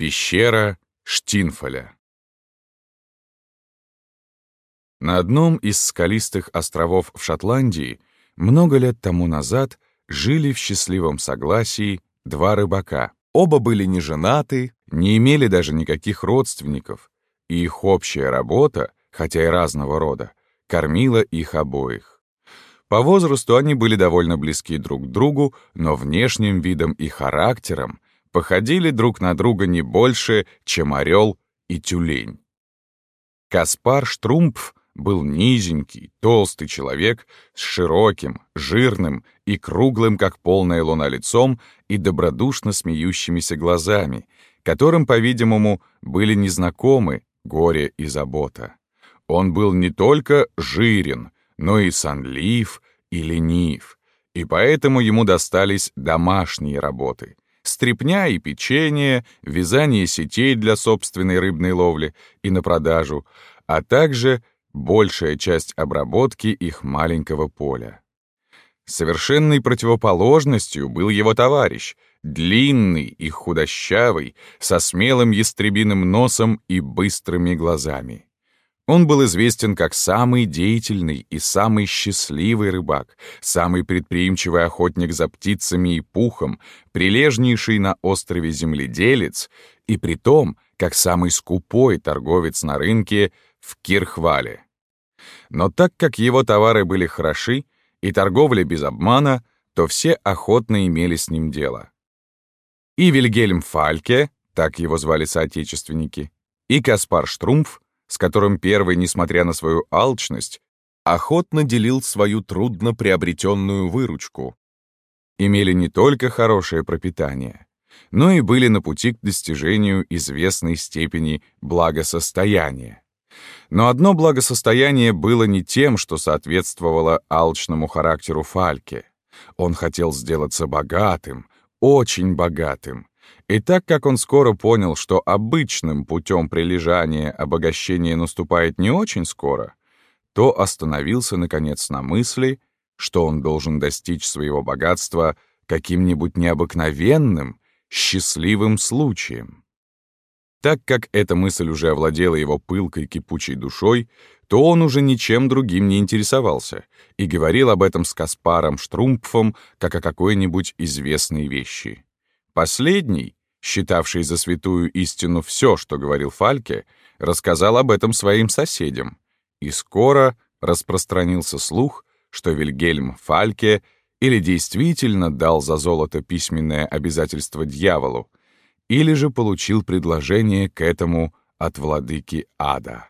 Пещера Штинфоля На одном из скалистых островов в Шотландии много лет тому назад жили в счастливом согласии два рыбака. Оба были не женаты, не имели даже никаких родственников, и их общая работа, хотя и разного рода, кормила их обоих. По возрасту они были довольно близки друг к другу, но внешним видом и характером походили друг на друга не больше, чем орел и тюлень. Каспар Штрумпф был низенький, толстый человек с широким, жирным и круглым, как полная луна, лицом и добродушно смеющимися глазами, которым, по-видимому, были незнакомы горе и забота. Он был не только жирен, но и сонлив и ленив, и поэтому ему достались домашние работы — стрепня и печенье, вязание сетей для собственной рыбной ловли и на продажу, а также большая часть обработки их маленького поля. Совершенной противоположностью был его товарищ, длинный и худощавый, со смелым ястребиным носом и быстрыми глазами. Он был известен как самый деятельный и самый счастливый рыбак, самый предприимчивый охотник за птицами и пухом, прилежнейший на острове земледелец и при том, как самый скупой торговец на рынке в Кирхвале. Но так как его товары были хороши и торговля без обмана, то все охотно имели с ним дело. И Вильгельм Фальке, так его звали соотечественники, и Каспар Штрумф с которым первый, несмотря на свою алчность, охотно делил свою трудно приобретенную выручку. Имели не только хорошее пропитание, но и были на пути к достижению известной степени благосостояния. Но одно благосостояние было не тем, что соответствовало алчному характеру Фальке. Он хотел сделаться богатым, очень богатым, и так как он скоро понял, что обычным путем прилежания обогащение наступает не очень скоро, то остановился, наконец, на мысли, что он должен достичь своего богатства каким-нибудь необыкновенным, счастливым случаем. Так как эта мысль уже овладела его пылкой кипучей душой, то он уже ничем другим не интересовался и говорил об этом с Каспаром Штрумпфом как о какой-нибудь известной вещи. Последний, считавший за святую истину все, что говорил Фальке, рассказал об этом своим соседям, и скоро распространился слух, что Вильгельм Фальке или действительно дал за золото письменное обязательство дьяволу, или же получил предложение к этому от владыки ада.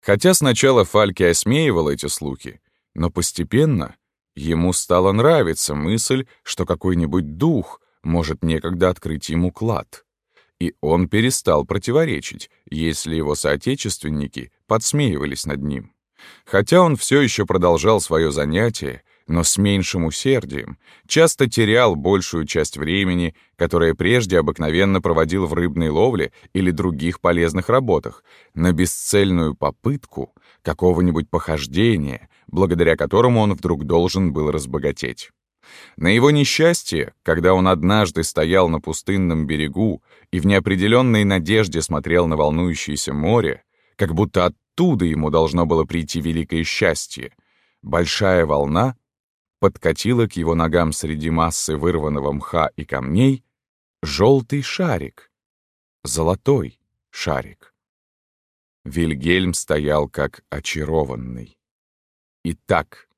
Хотя сначала Фальке осмеивал эти слухи, но постепенно ему стала нравиться мысль, что какой-нибудь дух — может некогда открыть ему клад. И он перестал противоречить, если его соотечественники подсмеивались над ним. Хотя он все еще продолжал свое занятие, но с меньшим усердием, часто терял большую часть времени, которое прежде обыкновенно проводил в рыбной ловле или других полезных работах, на бесцельную попытку какого-нибудь похождения, благодаря которому он вдруг должен был разбогатеть. На его несчастье, когда он однажды стоял на пустынном берегу и в неопределенной надежде смотрел на волнующееся море, как будто оттуда ему должно было прийти великое счастье, большая волна подкатила к его ногам среди массы вырванного мха и камней желтый шарик, золотой шарик. Вильгельм стоял как очарованный. И так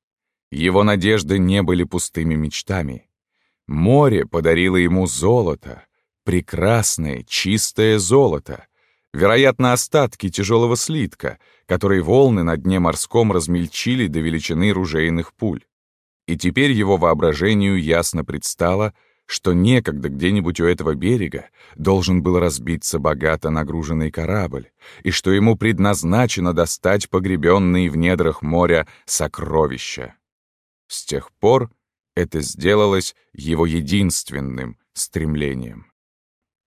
его надежды не были пустыми мечтами. Море подарило ему золото, прекрасное, чистое золото, вероятно, остатки тяжелого слитка, который волны на дне морском размельчили до величины ружейных пуль. И теперь его воображению ясно предстало, что некогда где-нибудь у этого берега должен был разбиться богато нагруженный корабль, и что ему предназначено достать погребенные в недрах моря сокровища. С тех пор это сделалось его единственным стремлением.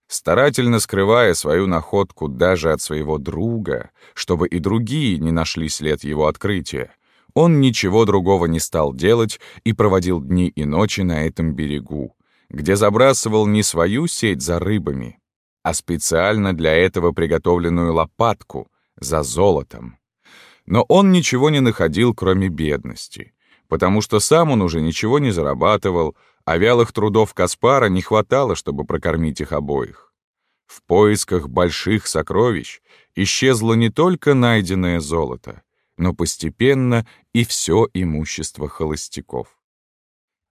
Старательно скрывая свою находку даже от своего друга, чтобы и другие не нашли след его открытия, он ничего другого не стал делать и проводил дни и ночи на этом берегу, где забрасывал не свою сеть за рыбами, а специально для этого приготовленную лопатку за золотом. Но он ничего не находил, кроме бедности, потому что сам он уже ничего не зарабатывал, а вялых трудов Каспара не хватало, чтобы прокормить их обоих. В поисках больших сокровищ исчезло не только найденное золото, но постепенно и все имущество холостяков.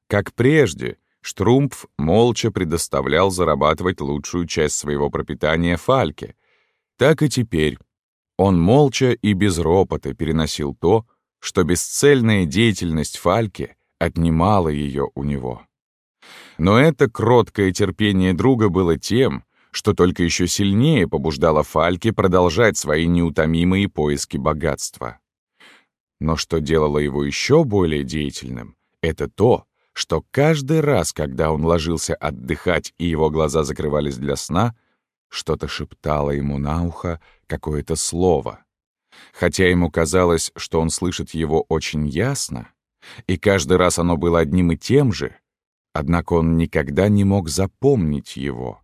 Как прежде, Штрумпф молча предоставлял зарабатывать лучшую часть своего пропитания Фальке, так и теперь он молча и без ропота переносил то, что бесцельная деятельность Фальке отнимала ее у него. Но это кроткое терпение друга было тем, что только еще сильнее побуждало Фальке продолжать свои неутомимые поиски богатства. Но что делало его еще более деятельным, это то, что каждый раз, когда он ложился отдыхать и его глаза закрывались для сна, что-то шептало ему на ухо какое-то слово. Хотя ему казалось, что он слышит его очень ясно, и каждый раз оно было одним и тем же, однако он никогда не мог запомнить его.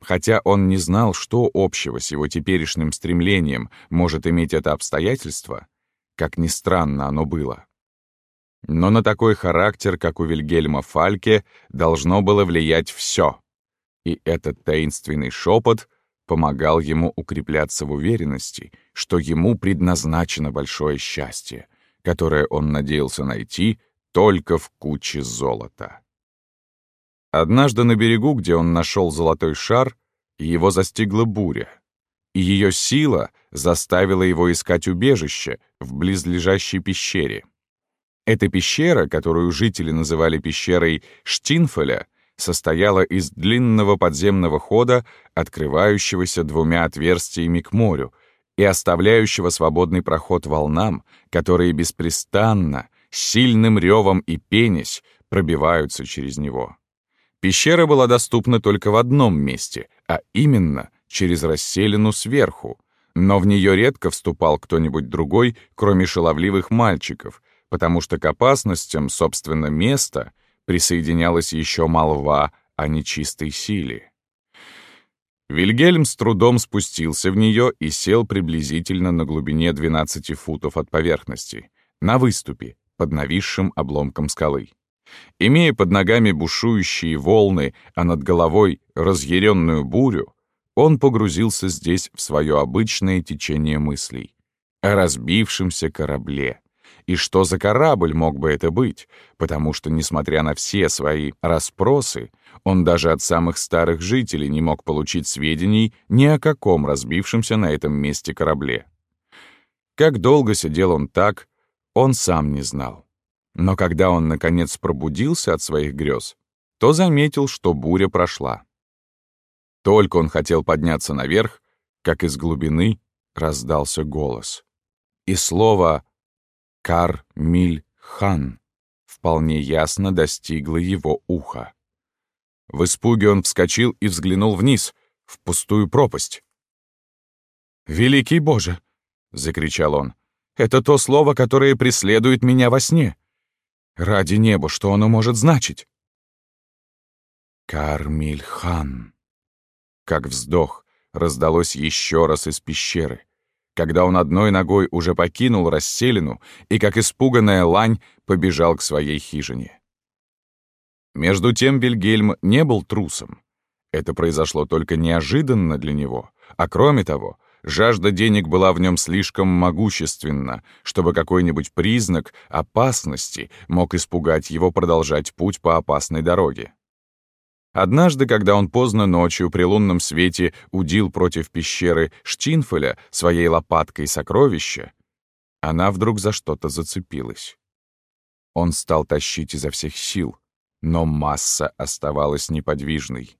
Хотя он не знал, что общего с его теперешним стремлением может иметь это обстоятельство, как ни странно оно было. Но на такой характер, как у Вильгельма Фальке, должно было влиять все. И этот таинственный шепот помогал ему укрепляться в уверенности, что ему предназначено большое счастье, которое он надеялся найти только в куче золота. Однажды на берегу, где он нашел золотой шар, его застигла буря, и ее сила заставила его искать убежище в близлежащей пещере. Эта пещера, которую жители называли пещерой Штинфеля, состояла из длинного подземного хода, открывающегося двумя отверстиями к морю и оставляющего свободный проход волнам, которые беспрестанно, сильным ревом и пенясь, пробиваются через него. Пещера была доступна только в одном месте, а именно через расселину сверху, но в нее редко вступал кто-нибудь другой, кроме шаловливых мальчиков, потому что к опасностям, собственно, места присоединялась еще молва о нечистой силе. Вильгельм с трудом спустился в нее и сел приблизительно на глубине 12 футов от поверхности, на выступе, под нависшим обломком скалы. Имея под ногами бушующие волны, а над головой разъяренную бурю, он погрузился здесь в свое обычное течение мыслей о разбившемся корабле, и что за корабль мог бы это быть, потому что, несмотря на все свои расспросы, он даже от самых старых жителей не мог получить сведений ни о каком разбившемся на этом месте корабле. Как долго сидел он так, он сам не знал. Но когда он, наконец, пробудился от своих грез, то заметил, что буря прошла. Только он хотел подняться наверх, как из глубины раздался голос. И слово Кар-Миль-Хан вполне ясно достигло его уха. В испуге он вскочил и взглянул вниз, в пустую пропасть. «Великий Боже!» — закричал он. «Это то слово, которое преследует меня во сне. Ради неба, что оно может значить?» «Кармиль-хан!» Как вздох раздалось еще раз из пещеры когда он одной ногой уже покинул расселину и, как испуганная лань, побежал к своей хижине. Между тем Вильгельм не был трусом. Это произошло только неожиданно для него, а кроме того, жажда денег была в нем слишком могущественна, чтобы какой-нибудь признак опасности мог испугать его продолжать путь по опасной дороге. Однажды, когда он поздно ночью при лунном свете удил против пещеры Штинфеля своей лопаткой сокровища, она вдруг за что-то зацепилась. Он стал тащить изо всех сил, но масса оставалась неподвижной.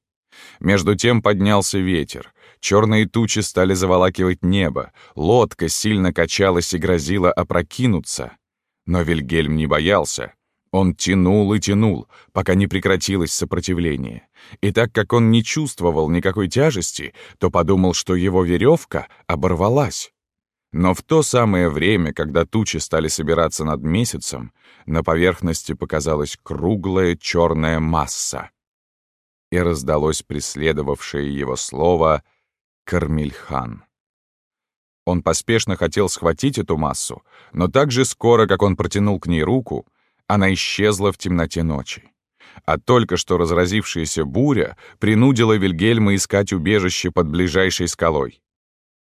Между тем поднялся ветер, черные тучи стали заволакивать небо, лодка сильно качалась и грозила опрокинуться. Но Вильгельм не боялся, он тянул и тянул, пока не прекратилось сопротивление. И так как он не чувствовал никакой тяжести, то подумал, что его веревка оборвалась. Но в то самое время, когда тучи стали собираться над месяцем, на поверхности показалась круглая черная масса. и раздалось преследовавшее его слово «Кармельхан». Он поспешно хотел схватить эту массу, но так же скоро, как он протянул к ней руку, она исчезла в темноте ночи. А только что разразившаяся буря принудила Вильгельма искать убежище под ближайшей скалой.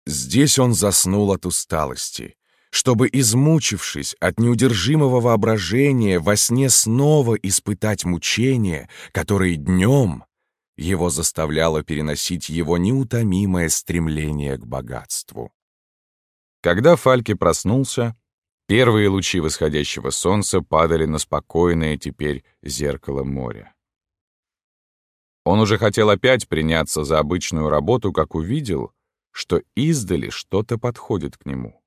Здесь он заснул от усталости, чтобы, измучившись от неудержимого воображения, во сне снова испытать мучения, которые днем его заставляло переносить его неутомимое стремление к богатству. Когда Фальки проснулся, первые лучи восходящего солнца падали на спокойное теперь зеркало моря. Он уже хотел опять приняться за обычную работу, как увидел, что издали что-то подходит к нему.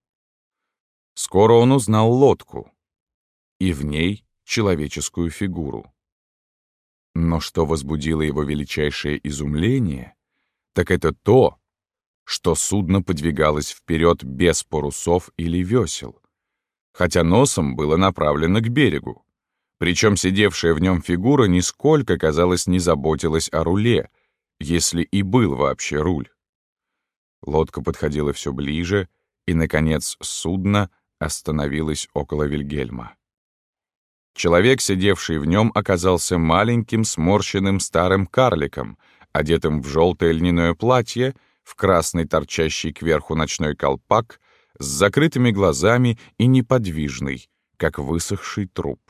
Скоро он узнал лодку, и в ней человеческую фигуру. Но что возбудило его величайшее изумление, так это то, что судно подвигалось вперед без парусов или весел, хотя носом было направлено к берегу. Причем сидевшая в нем фигура нисколько, казалось, не заботилась о руле, если и был вообще руль. Лодка подходила все ближе, и, наконец, судно остановилось около Вильгельма. Человек, сидевший в нем, оказался маленьким, сморщенным старым карликом, одетым в желтое льняное платье в красный торчащий кверху ночной колпак, с закрытыми глазами и неподвижный, как высохший труп.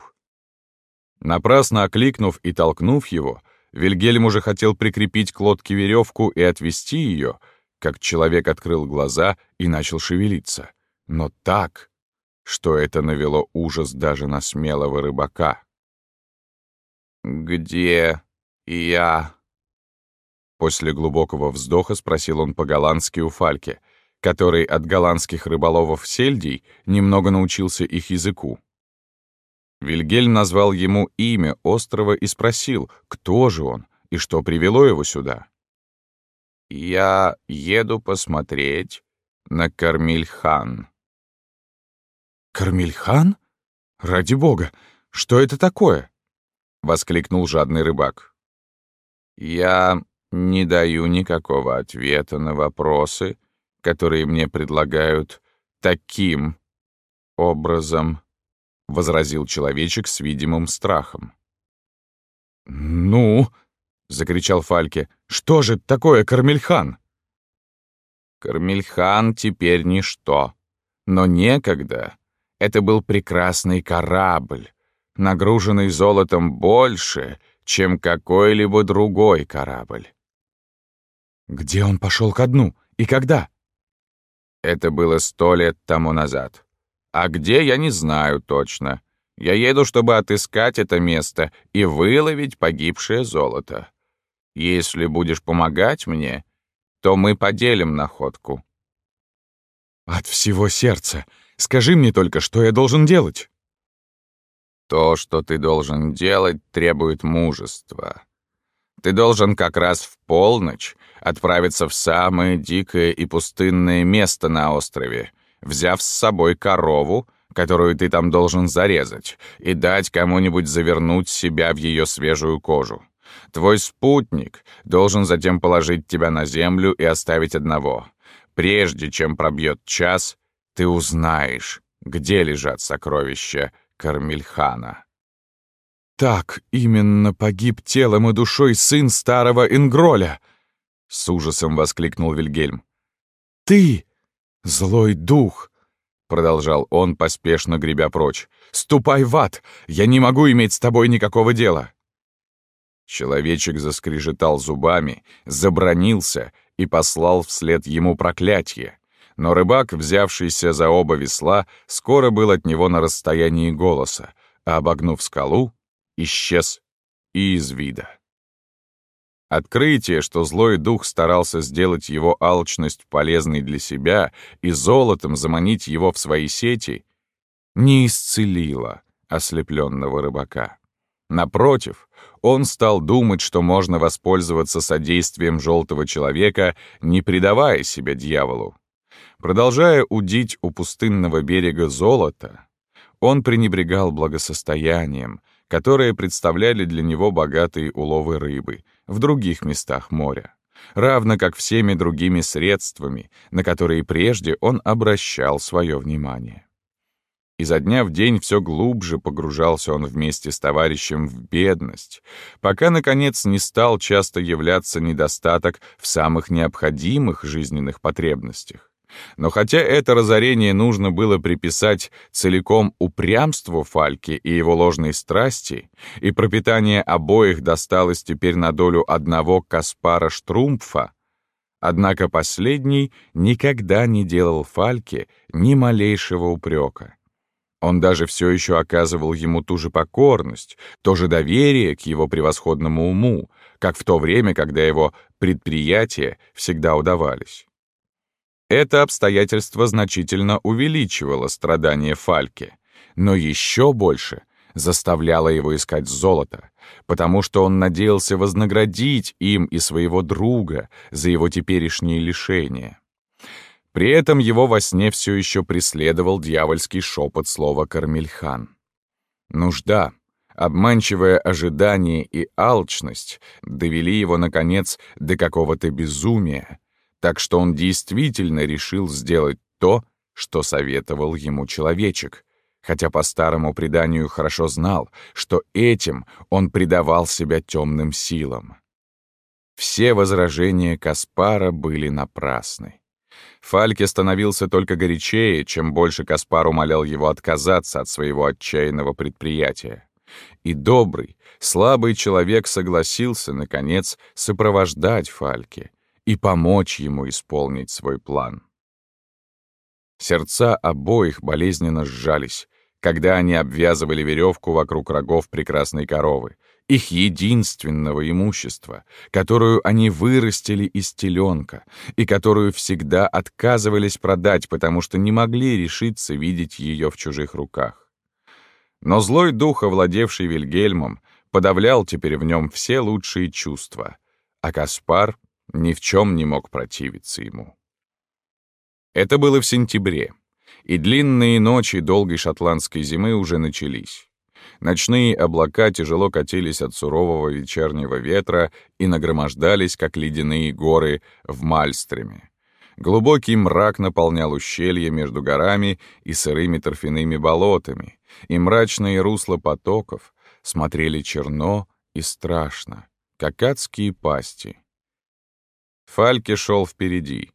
Напрасно окликнув и толкнув его, Вильгельм уже хотел прикрепить к лодке веревку и отвести ее, как человек открыл глаза и начал шевелиться. Но так, что это навело ужас даже на смелого рыбака. «Где я?» После глубокого вздоха спросил он по-голландски у Фальки, который от голландских рыболовов сельдей немного научился их языку. Вильгельм назвал ему имя острова и спросил, кто же он и что привело его сюда. «Я еду посмотреть на Кармильхан». «Кармильхан? Ради бога! Что это такое?» — воскликнул жадный рыбак. «Я не даю никакого ответа на вопросы, которые мне предлагают таким образом, — возразил человечек с видимым страхом. «Ну?» — закричал Фальке. «Что же такое Кармельхан?» Кармельхан теперь ничто, но некогда это был прекрасный корабль, нагруженный золотом больше, чем какой-либо другой корабль. Где он пошел ко дну и когда? Это было сто лет тому назад. А где, я не знаю точно. Я еду, чтобы отыскать это место и выловить погибшее золото. Если будешь помогать мне, то мы поделим находку. От всего сердца. Скажи мне только, что я должен делать. То, что ты должен делать, требует мужества. Ты должен как раз в полночь отправиться в самое дикое и пустынное место на острове, взяв с собой корову, которую ты там должен зарезать, и дать кому-нибудь завернуть себя в ее свежую кожу. Твой спутник должен затем положить тебя на землю и оставить одного. Прежде чем пробьет час, ты узнаешь, где лежат сокровища Кармельхана. Так именно погиб телом и душой сын старого Ингроля! С ужасом воскликнул Вильгельм. Ты, злой дух! Продолжал он, поспешно гребя прочь. «Ступай в ад! Я не могу иметь с тобой никакого дела!» Человечек заскрежетал зубами, забронился и послал вслед ему проклятие. Но рыбак, взявшийся за оба весла, скоро был от него на расстоянии голоса, а обогнув скалу, исчез и из вида. Открытие, что злой дух старался сделать его алчность полезной для себя и золотом заманить его в свои сети, не исцелило ослепленного рыбака. Напротив, он стал думать, что можно воспользоваться содействием желтого человека, не предавая себя дьяволу. Продолжая удить у пустынного берега золото, он пренебрегал благосостоянием, которые представляли для него богатые уловы рыбы, в других местах моря, равно как всеми другими средствами, на которые прежде он обращал свое внимание. Изо дня в день все глубже погружался он вместе с товарищем в бедность, пока, наконец, не стал часто являться недостаток в самых необходимых жизненных потребностях. Но хотя это разорение нужно было приписать целиком упрямству Фальки и его ложной страсти, и пропитание обоих досталось теперь на долю одного Каспара Штрумпфа, однако последний никогда не делал Фальке ни малейшего упрека. Он даже все еще оказывал ему ту же покорность, то же доверие к его превосходному уму, как в то время, когда его предприятия всегда удавались. Это обстоятельство значительно увеличивало страдания Фальки, но еще больше заставляло его искать золото, потому что он надеялся вознаградить им и своего друга за его теперешние лишения. При этом его во сне все еще преследовал дьявольский шепот слова «Кармельхан». Нужда, обманчивое ожидание и алчность довели его, наконец, до какого-то безумия, так что он действительно решил сделать то, что советовал ему человечек, хотя по старому преданию хорошо знал, что этим он предавал себя темным силам. Все возражения Каспара были напрасны. Фальке становился только горячее, чем больше Каспар умолял его отказаться от своего отчаянного предприятия. И добрый, слабый человек согласился, наконец, сопровождать Фальке и помочь ему исполнить свой план. Сердца обоих болезненно сжались, когда они обвязывали веревку вокруг рогов прекрасной коровы, их единственного имущества, которую они вырастили из теленка и которую всегда отказывались продать, потому что не могли решиться видеть ее в чужих руках. Но злой дух, овладевший Вильгельмом, подавлял теперь в нем все лучшие чувства, а Каспар ни в чем не мог противиться ему. Это было в сентябре, и длинные ночи долгой шотландской зимы уже начались. Ночные облака тяжело катились от сурового вечернего ветра и нагромождались, как ледяные горы в Мальстреме. Глубокий мрак наполнял ущелье между горами и сырыми торфяными болотами, и мрачные русла потоков смотрели черно и страшно, как адские пасти. Фальке шел впереди,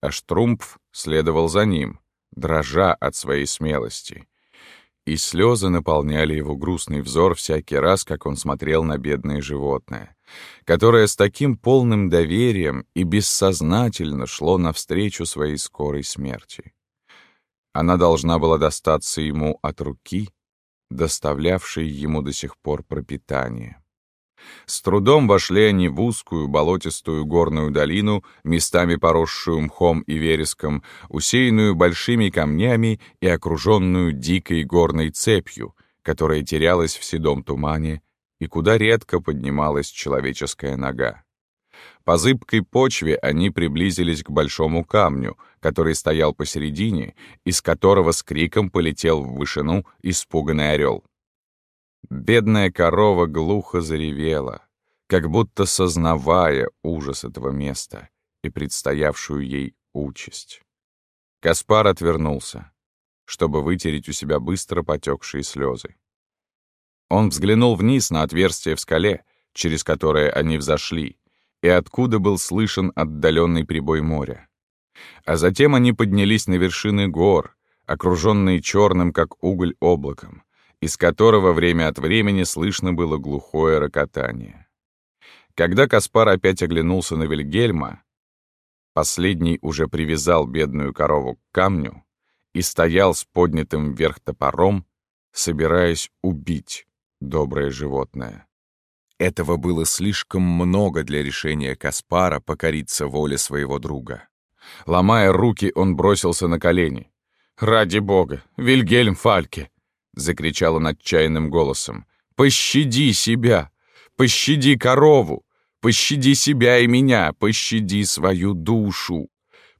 а Штрумпф следовал за ним, дрожа от своей смелости — и слезы наполняли его грустный взор всякий раз, как он смотрел на бедное животное, которое с таким полным доверием и бессознательно шло навстречу своей скорой смерти. Она должна была достаться ему от руки, доставлявшей ему до сих пор пропитание. С трудом вошли они в узкую болотистую горную долину, местами поросшую мхом и вереском, усеянную большими камнями и окруженную дикой горной цепью, которая терялась в седом тумане и куда редко поднималась человеческая нога. По зыбкой почве они приблизились к большому камню, который стоял посередине, из которого с криком полетел в вышину испуганный орел. Бедная корова глухо заревела, как будто сознавая ужас этого места и предстоявшую ей участь. Каспар отвернулся, чтобы вытереть у себя быстро потекшие слезы. Он взглянул вниз на отверстие в скале, через которое они взошли, и откуда был слышен отдаленный прибой моря. А затем они поднялись на вершины гор, окруженные черным, как уголь, облаком, из которого время от времени слышно было глухое рокотание. Когда Каспар опять оглянулся на Вильгельма, последний уже привязал бедную корову к камню и стоял с поднятым вверх топором, собираясь убить доброе животное. Этого было слишком много для решения Каспара покориться воле своего друга. Ломая руки, он бросился на колени. «Ради бога! Вильгельм Фальке! — закричал он отчаянным голосом. «Пощади себя! Пощади корову! Пощади себя и меня! Пощади свою душу!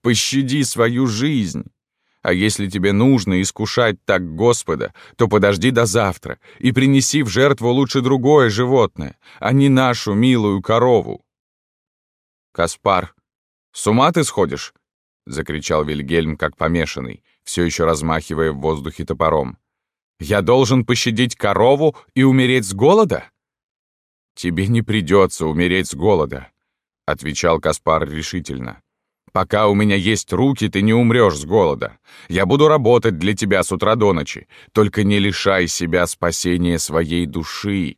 Пощади свою жизнь! А если тебе нужно искушать так Господа, то подожди до завтра и принеси в жертву лучше другое животное, а не нашу милую корову. Каспар, с ума ты сходишь? — закричал Вильгельм, как помешанный, все еще размахивая в воздухе топором. «Я должен пощадить корову и умереть с голода?» «Тебе не придется умереть с голода», — отвечал Каспар решительно. «Пока у меня есть руки, ты не умрешь с голода. Я буду работать для тебя с утра до ночи. Только не лишай себя спасения своей души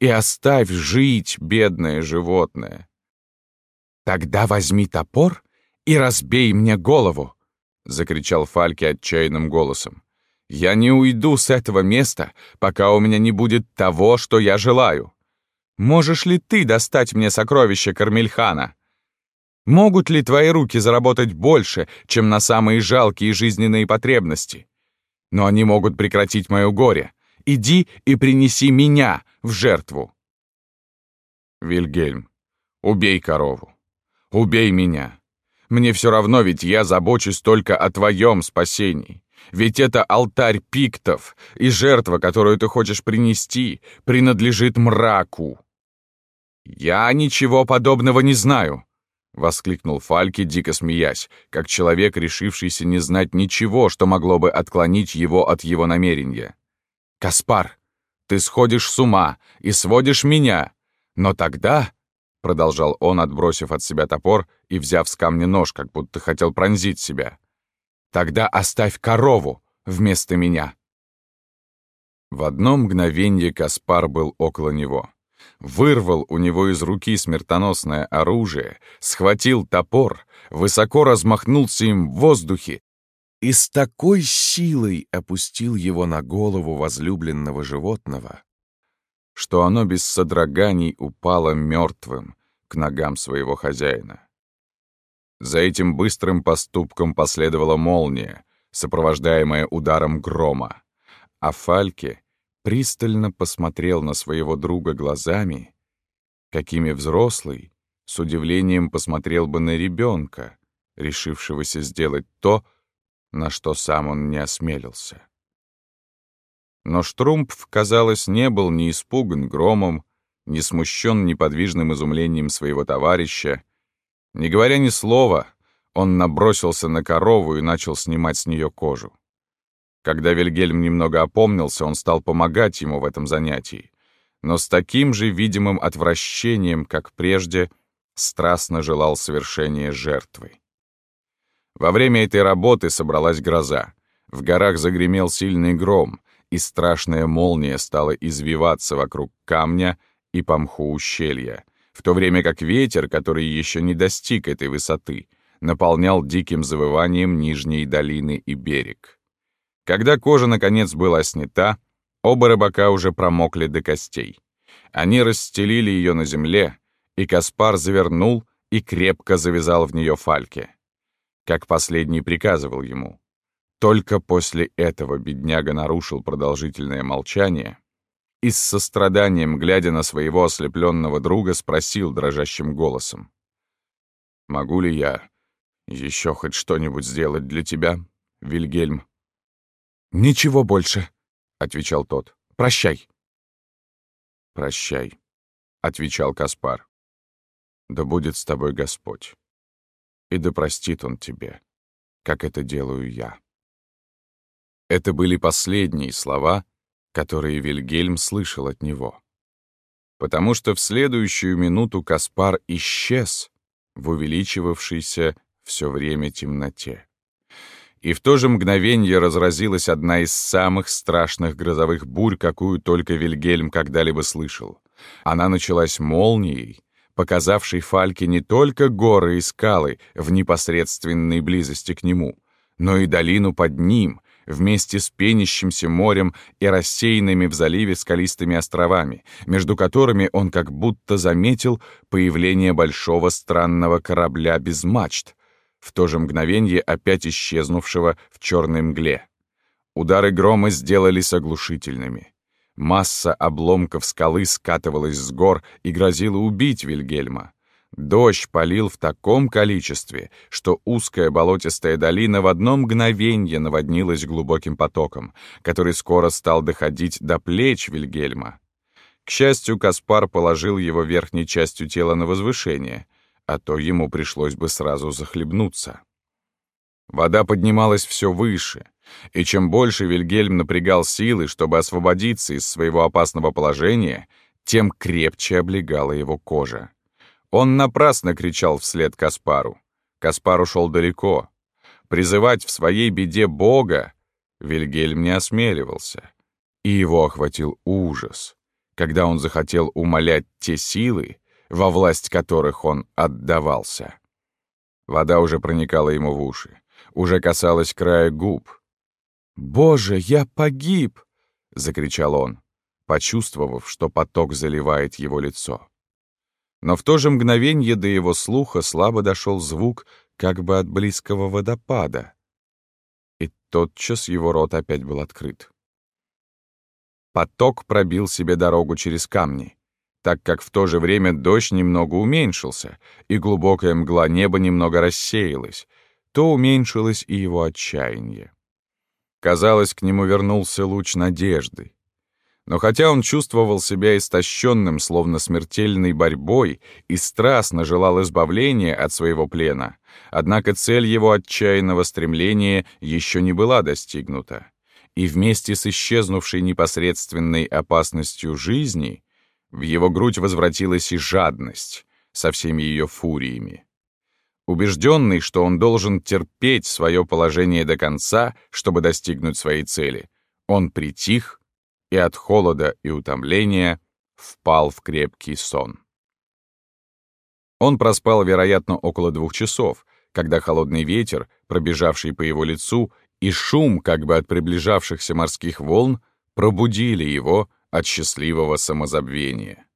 и оставь жить, бедное животное». «Тогда возьми топор и разбей мне голову!» — закричал Фальки отчаянным голосом. «Я не уйду с этого места, пока у меня не будет того, что я желаю. Можешь ли ты достать мне сокровища Кармельхана? Могут ли твои руки заработать больше, чем на самые жалкие жизненные потребности? Но они могут прекратить мое горе. Иди и принеси меня в жертву!» «Вильгельм, убей корову. Убей меня!» Мне все равно, ведь я забочусь только о твоем спасении. Ведь это алтарь пиктов, и жертва, которую ты хочешь принести, принадлежит мраку. Я ничего подобного не знаю, — воскликнул Фальки, дико смеясь, как человек, решившийся не знать ничего, что могло бы отклонить его от его намерения. «Каспар, ты сходишь с ума и сводишь меня, но тогда — продолжал он, отбросив от себя топор и взяв с камня нож, как будто хотел пронзить себя. «Тогда оставь корову вместо меня!» В одно мгновенье Каспар был около него. Вырвал у него из руки смертоносное оружие, схватил топор, высоко размахнулся им в воздухе и с такой силой опустил его на голову возлюбленного животного, что оно без содроганий упало мертвым к ногам своего хозяина. За этим быстрым поступком последовала молния, сопровождаемая ударом грома, а Фальке пристально посмотрел на своего друга глазами, какими взрослый с удивлением посмотрел бы на ребенка, решившегося сделать то, на что сам он не осмелился. Но Штрумпф, казалось, не был ни испуган громом, ни смущен неподвижным изумлением своего товарища. Не говоря ни слова, он набросился на корову и начал снимать с нее кожу. Когда Вильгельм немного опомнился, он стал помогать ему в этом занятии, но с таким же видимым отвращением, как прежде, страстно желал совершения жертвы. Во время этой работы собралась гроза. В горах загремел сильный гром, и страшная молния стала извиваться вокруг камня и по мху ущелья, в то время как ветер, который еще не достиг этой высоты, наполнял диким завыванием нижние долины и берег. Когда кожа, наконец, была снята, оба рыбака уже промокли до костей. Они расстелили ее на земле, и Каспар завернул и крепко завязал в нее фальки, как последний приказывал ему. Только после этого бедняга нарушил продолжительное молчание и с состраданием, глядя на своего ослепленного друга, спросил дрожащим голосом. «Могу ли я еще хоть что-нибудь сделать для тебя, Вильгельм?» «Ничего больше», — отвечал тот. «Прощай». «Прощай», — отвечал Каспар. «Да будет с тобой Господь, и да простит Он тебе, как это делаю я». Это были последние слова, которые Вильгельм слышал от него. Потому что в следующую минуту Каспар исчез в увеличивавшейся все время темноте. И в то же мгновенье разразилась одна из самых страшных грозовых бурь, какую только Вильгельм когда-либо слышал. Она началась молнией, показавшей Фальке не только горы и скалы в непосредственной близости к нему, но и долину под ним, вместе с пенящимся морем и рассеянными в заливе скалистыми островами, между которыми он как будто заметил появление большого странного корабля без мачт, в то же мгновенье опять исчезнувшего в черной мгле. Удары грома сделались оглушительными. Масса обломков скалы скатывалась с гор и грозила убить Вильгельма. Дождь полил в таком количестве, что узкая болотистая долина в одно мгновенье наводнилась глубоким потоком, который скоро стал доходить до плеч Вильгельма. К счастью, Каспар положил его верхней частью тела на возвышение, а то ему пришлось бы сразу захлебнуться. Вода поднималась все выше, и чем больше Вильгельм напрягал силы, чтобы освободиться из своего опасного положения, тем крепче облегала его кожа. Он напрасно кричал вслед Каспару. Каспар ушел далеко. Призывать в своей беде Бога Вильгельм не осмеливался, и его охватил ужас, когда он захотел умолять те силы, во власть которых он отдавался. Вода уже проникала ему в уши, уже касалась края губ. «Боже, я погиб!» — закричал он, почувствовав, что поток заливает его лицо. Но в то же мгновенье до его слуха слабо дошел звук как бы от близкого водопада. И тотчас его рот опять был открыт. Поток пробил себе дорогу через камни, так как в то же время дождь немного уменьшился, и глубокая мгла неба немного рассеялась, то уменьшилось и его отчаяние. Казалось, к нему вернулся луч надежды, но хотя он чувствовал себя истощенным, словно смертельной борьбой, и страстно желал избавления от своего плена, однако цель его отчаянного стремления еще не была достигнута. И вместе с исчезнувшей непосредственной опасностью жизни в его грудь возвратилась и жадность со всеми ее фуриями. Убежденный, что он должен терпеть свое положение до конца, чтобы достигнуть своей цели, он притих и от холода и утомления впал в крепкий сон. Он проспал, вероятно, около двух часов, когда холодный ветер, пробежавший по его лицу, и шум, как бы от приближавшихся морских волн, пробудили его от счастливого самозабвения.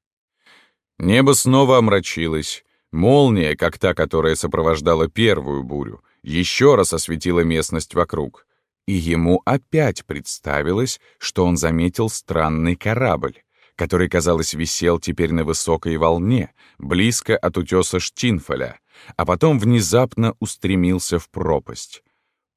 Небо снова омрачилось, молния, как та, которая сопровождала первую бурю, еще раз осветила местность вокруг — и ему опять представилось, что он заметил странный корабль, который, казалось, висел теперь на высокой волне, близко от утеса Штинфоля, а потом внезапно устремился в пропасть.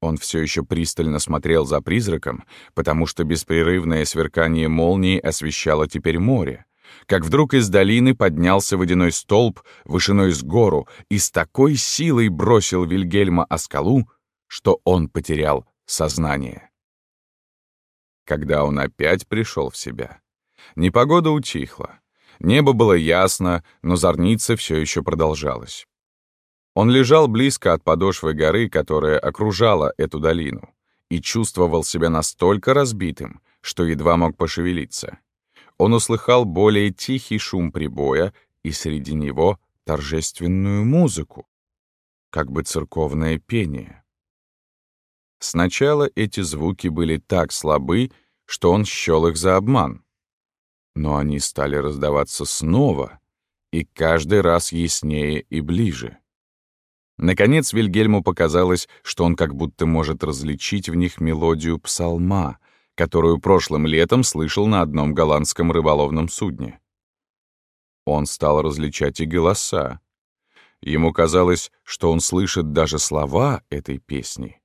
Он все еще пристально смотрел за призраком, потому что беспрерывное сверкание молнии освещало теперь море. Как вдруг из долины поднялся водяной столб вышиной с гору и с такой силой бросил Вильгельма о скалу, что он потерял сознание. Когда он опять пришел в себя, непогода утихла. Небо было ясно, но зорница все еще продолжалась. Он лежал близко от подошвы горы, которая окружала эту долину, и чувствовал себя настолько разбитым, что едва мог пошевелиться. Он услыхал более тихий шум прибоя и среди него торжественную музыку, как бы церковное пение. Сначала эти звуки были так слабы, что он счел их за обман. Но они стали раздаваться снова, и каждый раз яснее и ближе. Наконец Вильгельму показалось, что он как будто может различить в них мелодию псалма, которую прошлым летом слышал на одном голландском рыболовном судне. Он стал различать и голоса. Ему казалось, что он слышит даже слова этой песни.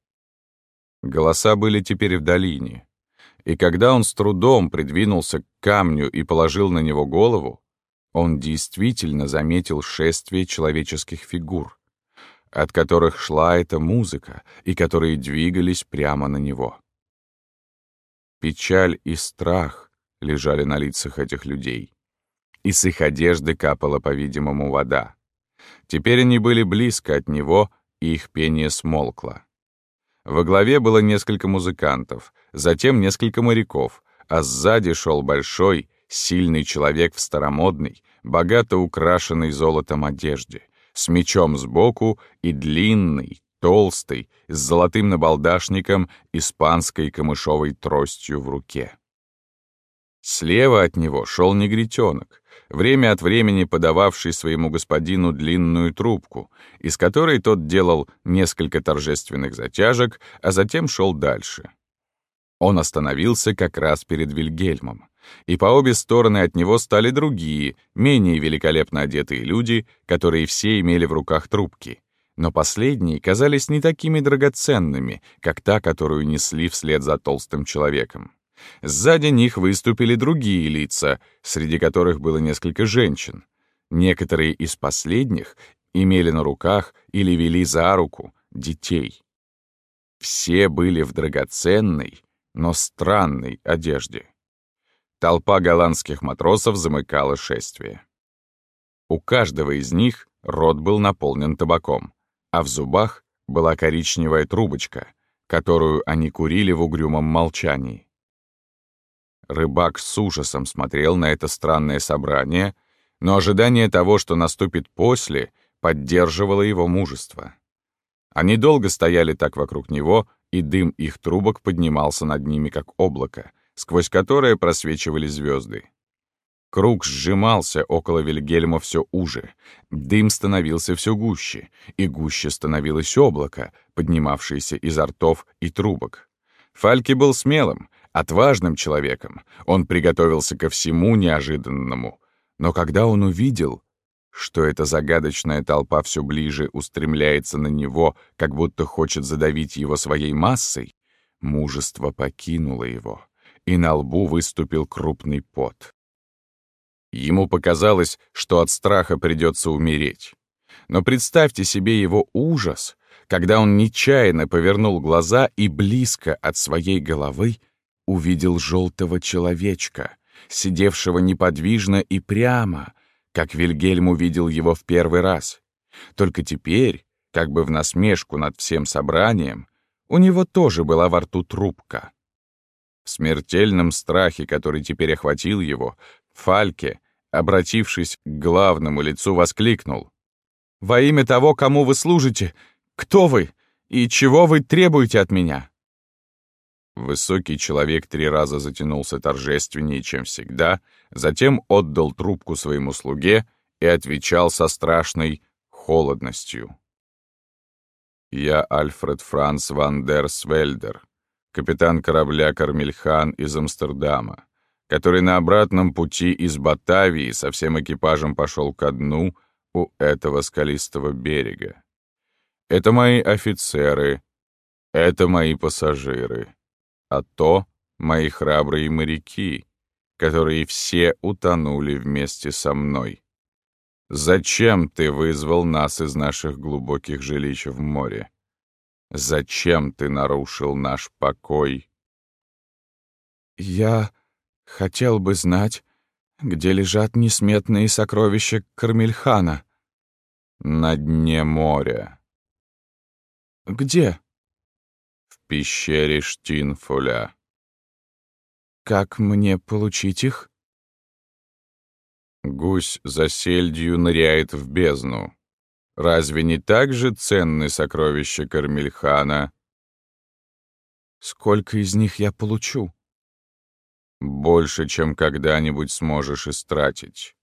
Голоса были теперь в долине. И когда он с трудом придвинулся к камню и положил на него голову, он действительно заметил шествие человеческих фигур, от которых шла эта музыка и которые двигались прямо на него. Печаль и страх лежали на лицах этих людей, и с их одежды капала, по-видимому, вода. Теперь они были близко от него, и их пение смолкло. Во главе было несколько музыкантов, затем несколько моряков, а сзади шел большой, сильный человек в старомодной, богато украшенной золотом одежде, с мечом сбоку и длинный, толстый, с золотым набалдашником испанской камышовой тростью в руке. Слева от него шел негритенок, время от времени подававший своему господину длинную трубку, из которой тот делал несколько торжественных затяжек, а затем шел дальше. Он остановился как раз перед Вильгельмом, и по обе стороны от него стали другие, менее великолепно одетые люди, которые все имели в руках трубки. Но последние казались не такими драгоценными, как та, которую несли вслед за толстым человеком. Сзади них выступили другие лица, среди которых было несколько женщин. Некоторые из последних имели на руках или вели за руку детей. Все были в драгоценной, но странной одежде. Толпа голландских матросов замыкала шествие. У каждого из них рот был наполнен табаком, а в зубах была коричневая трубочка, которую они курили в угрюмом молчании. Рыбак с ужасом смотрел на это странное собрание, но ожидание того, что наступит после, поддерживало его мужество. Они долго стояли так вокруг него, и дым их трубок поднимался над ними, как облако, сквозь которое просвечивали звезды. Круг сжимался около Вильгельма все уже, дым становился все гуще, и гуще становилось облако, поднимавшееся изо ртов и трубок. Фальки был смелым, отважным человеком, он приготовился ко всему неожиданному. Но когда он увидел, что эта загадочная толпа все ближе устремляется на него, как будто хочет задавить его своей массой, мужество покинуло его, и на лбу выступил крупный пот. Ему показалось, что от страха придется умереть. Но представьте себе его ужас, когда он нечаянно повернул глаза и близко от своей головы увидел желтого человечка, сидевшего неподвижно и прямо, как Вильгельм увидел его в первый раз. Только теперь, как бы в насмешку над всем собранием, у него тоже была во рту трубка. В смертельном страхе, который теперь охватил его, Фальке, обратившись к главному лицу, воскликнул. «Во имя того, кому вы служите, кто вы и чего вы требуете от меня?» Высокий человек три раза затянулся торжественнее, чем всегда, затем отдал трубку своему слуге и отвечал со страшной холодностью. «Я Альфред Франц ван дер Свельдер, капитан корабля «Кармельхан» из Амстердама, который на обратном пути из Батавии со всем экипажем пошел ко дну у этого скалистого берега. Это мои офицеры, это мои пассажиры а то мои храбрые моряки, которые все утонули вместе со мной. Зачем ты вызвал нас из наших глубоких жилищ в море? Зачем ты нарушил наш покой? Я хотел бы знать, где лежат несметные сокровища Кармельхана. На дне моря. Где? Пещере Штинфуля. «Как мне получить их?» Гусь за сельдью ныряет в бездну. Разве не так же ценны сокровища Кармельхана? Сколько из них я получу? Больше, чем когда-нибудь сможешь истратить.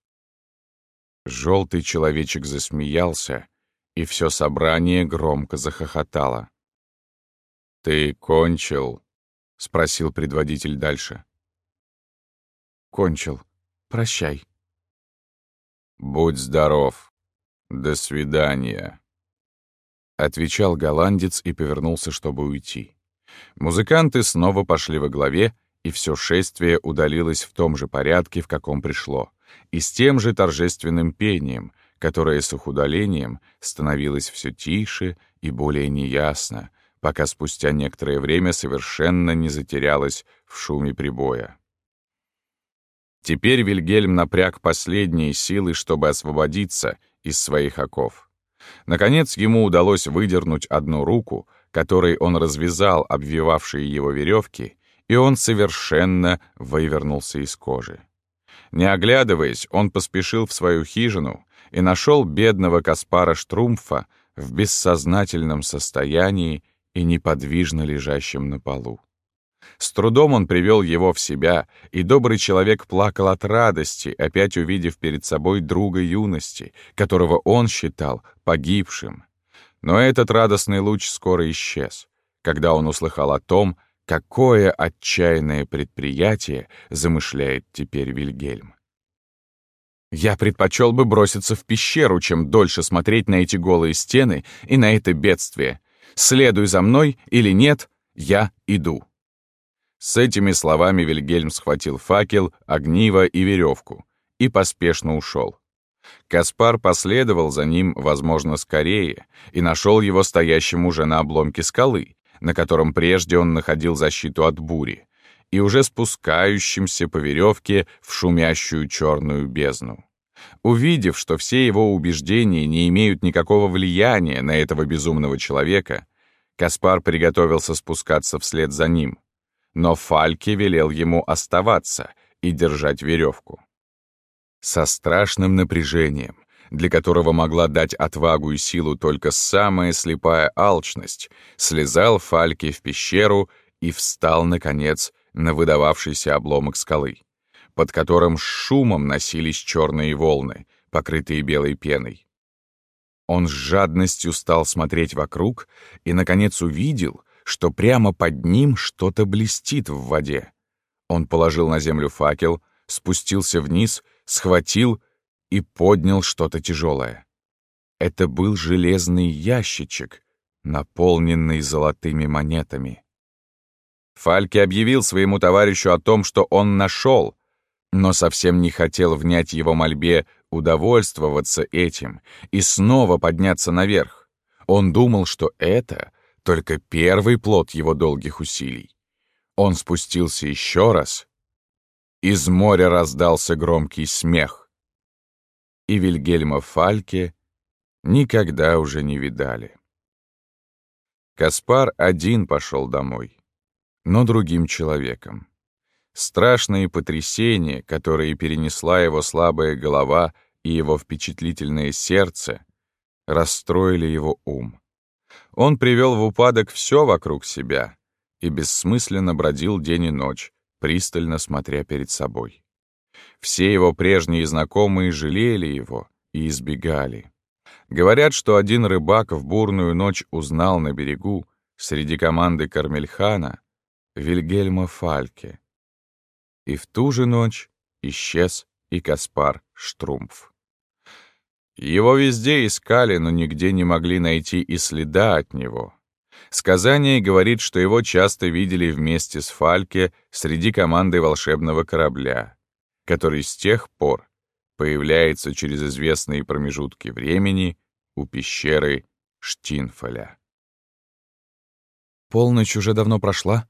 Желтый человечек засмеялся, и все собрание громко захохотало. «Ты кончил?» — спросил предводитель дальше. «Кончил. Прощай». «Будь здоров. До свидания», — отвечал голландец и повернулся, чтобы уйти. Музыканты снова пошли во главе, и все шествие удалилось в том же порядке, в каком пришло, и с тем же торжественным пением, которое с их удалением становилось все тише и более неясно, пока спустя некоторое время совершенно не затерялась в шуме прибоя. Теперь Вильгельм напряг последние силы, чтобы освободиться из своих оков. Наконец ему удалось выдернуть одну руку, которой он развязал обвивавшие его веревки, и он совершенно вывернулся из кожи. Не оглядываясь, он поспешил в свою хижину и нашел бедного Каспара Штрумфа в бессознательном состоянии и неподвижно лежащим на полу. С трудом он привел его в себя, и добрый человек плакал от радости, опять увидев перед собой друга юности, которого он считал погибшим. Но этот радостный луч скоро исчез, когда он услыхал о том, Какое отчаянное предприятие замышляет теперь Вильгельм? Я предпочел бы броситься в пещеру, чем дольше смотреть на эти голые стены и на это бедствие. Следуй за мной или нет, я иду. С этими словами Вильгельм схватил факел, огниво и веревку и поспешно ушел. Каспар последовал за ним, возможно, скорее, и нашел его стоящим уже на обломке скалы, на котором прежде он находил защиту от бури, и уже спускающимся по веревке в шумящую черную бездну. Увидев, что все его убеждения не имеют никакого влияния на этого безумного человека, Каспар приготовился спускаться вслед за ним, но Фальке велел ему оставаться и держать веревку. Со страшным напряжением, для которого могла дать отвагу и силу только самая слепая алчность, слезал Фальке в пещеру и встал, наконец, на выдававшийся обломок скалы, под которым с шумом носились черные волны, покрытые белой пеной. Он с жадностью стал смотреть вокруг и, наконец, увидел, что прямо под ним что-то блестит в воде. Он положил на землю факел, спустился вниз, схватил и поднял что-то тяжелое. Это был железный ящичек, наполненный золотыми монетами. Фальке объявил своему товарищу о том, что он нашел, но совсем не хотел внять его мольбе удовольствоваться этим и снова подняться наверх. Он думал, что это только первый плод его долгих усилий. Он спустился еще раз. Из моря раздался громкий смех. И Вильгельма Фальке никогда уже не видали. Каспар один пошел домой, но другим человеком. Страшные потрясения, которые перенесла его слабая голова и его впечатлительное сердце, расстроили его ум. Он привел в упадок все вокруг себя и бессмысленно бродил день и ночь, пристально смотря перед собой. Все его прежние знакомые жалели его и избегали. Говорят, что один рыбак в бурную ночь узнал на берегу, среди команды Кармельхана, Вильгельма Фальке, и в ту же ночь исчез и Каспар Штрумф. Его везде искали, но нигде не могли найти и следа от него. Сказание говорит, что его часто видели вместе с Фальке среди команды волшебного корабля, который с тех пор появляется через известные промежутки времени у пещеры Штинфоля. «Полночь уже давно прошла?» —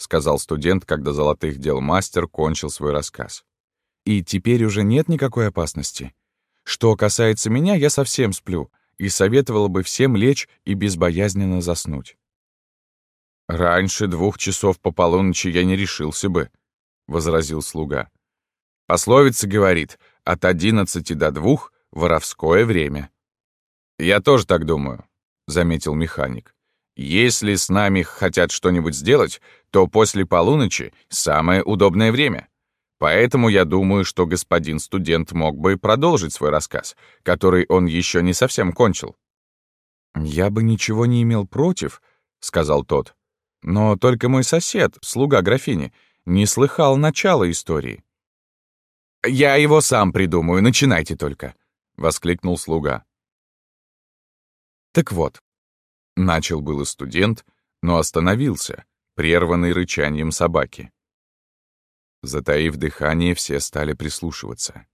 сказал студент, когда золотых дел мастер кончил свой рассказ. «И теперь уже нет никакой опасности. Что касается меня, я совсем сплю и советовал бы всем лечь и безбоязненно заснуть». «Раньше двух часов по полуночи я не решился бы», — возразил слуга. «Пословица говорит, от одиннадцати до двух — воровское время». «Я тоже так думаю», — заметил механик. Если с нами хотят что-нибудь сделать, то после полуночи самое удобное время. Поэтому я думаю, что господин студент мог бы продолжить свой рассказ, который он еще не совсем кончил. «Я бы ничего не имел против», — сказал тот. «Но только мой сосед, слуга графини, не слыхал начала истории». «Я его сам придумаю, начинайте только», — воскликнул слуга. Так вот, Начал было студент, но остановился, прерванный рычанием собаки. Затаив дыхание, все стали прислушиваться.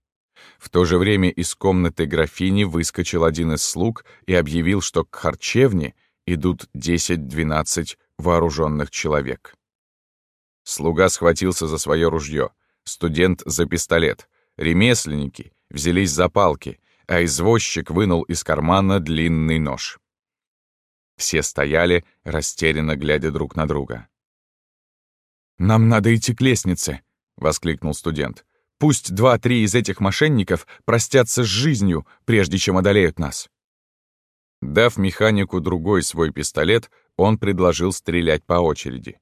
В то же время из комнаты графини выскочил один из слуг и объявил, что к харчевне идут 10-12 вооруженных человек. Слуга схватился за свое ружье, студент — за пистолет, ремесленники взялись за палки, а извозчик вынул из кармана длинный нож. Все стояли, растерянно глядя друг на друга. «Нам надо идти к лестнице», — воскликнул студент. «Пусть два-три из этих мошенников простятся с жизнью, прежде чем одолеют нас». Дав механику другой свой пистолет, он предложил стрелять по очереди.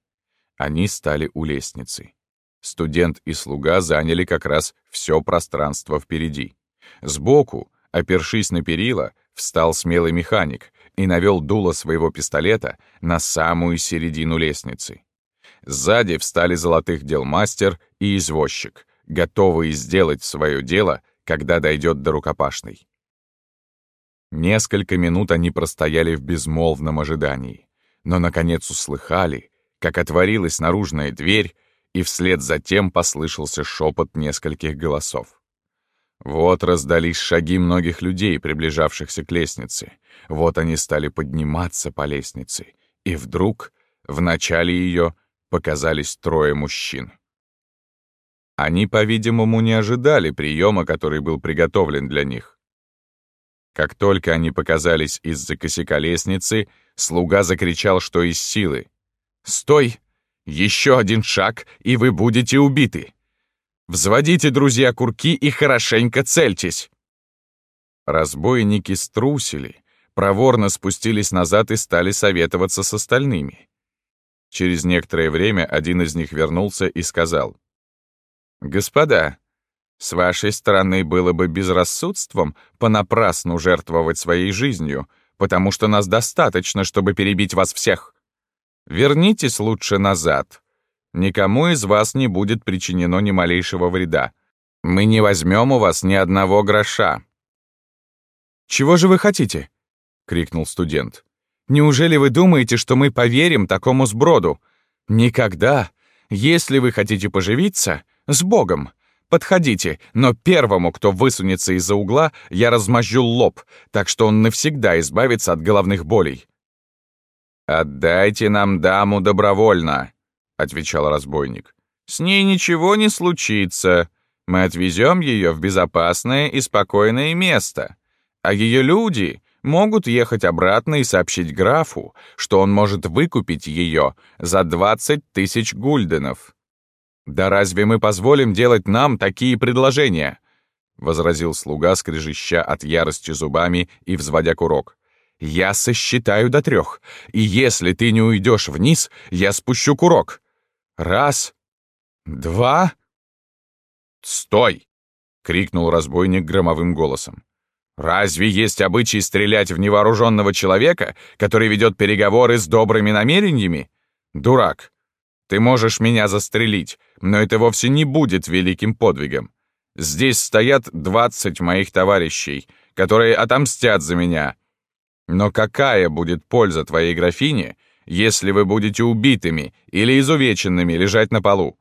Они стали у лестницы. Студент и слуга заняли как раз все пространство впереди. Сбоку, опершись на перила, встал смелый механик, и навел дуло своего пистолета на самую середину лестницы. Сзади встали золотых дел мастер и извозчик, готовые сделать свое дело, когда дойдет до рукопашной. Несколько минут они простояли в безмолвном ожидании, но, наконец, услыхали, как отворилась наружная дверь, и вслед за тем послышался шепот нескольких голосов. Вот раздались шаги многих людей, приближавшихся к лестнице. Вот они стали подниматься по лестнице. И вдруг, в начале ее, показались трое мужчин. Они, по-видимому, не ожидали приема, который был приготовлен для них. Как только они показались из-за косяка лестницы, слуга закричал, что из силы. «Стой! Еще один шаг, и вы будете убиты! Взводите, друзья, курки и хорошенько цельтесь!» Разбойники струсили, проворно спустились назад и стали советоваться с остальными. Через некоторое время один из них вернулся и сказал. «Господа, с вашей стороны было бы безрассудством понапрасну жертвовать своей жизнью, потому что нас достаточно, чтобы перебить вас всех. Вернитесь лучше назад. Никому из вас не будет причинено ни малейшего вреда. Мы не возьмем у вас ни одного гроша». «Чего же вы хотите?» — крикнул студент. Неужели вы думаете, что мы поверим такому сброду? Никогда. Если вы хотите поживиться, с Богом. Подходите, но первому, кто высунется из-за угла, я размозжу лоб, так что он навсегда избавится от головных болей. «Отдайте нам даму добровольно», — отвечал разбойник. «С ней ничего не случится. Мы отвезем ее в безопасное и спокойное место. А ее люди могут ехать обратно и сообщить графу, что он может выкупить ее за 20 тысяч гульденов. «Да разве мы позволим делать нам такие предложения?» — возразил слуга, скрежеща от ярости зубами и взводя курок. «Я сосчитаю до трех, и если ты не уйдешь вниз, я спущу курок. Раз, два...» «Стой!» — крикнул разбойник громовым голосом. Разве есть обычай стрелять в невооруженного человека, который ведет переговоры с добрыми намерениями? Дурак. Ты можешь меня застрелить, но это вовсе не будет великим подвигом. Здесь стоят двадцать моих товарищей, которые отомстят за меня. Но какая будет польза твоей графине, если вы будете убитыми или изувеченными лежать на полу?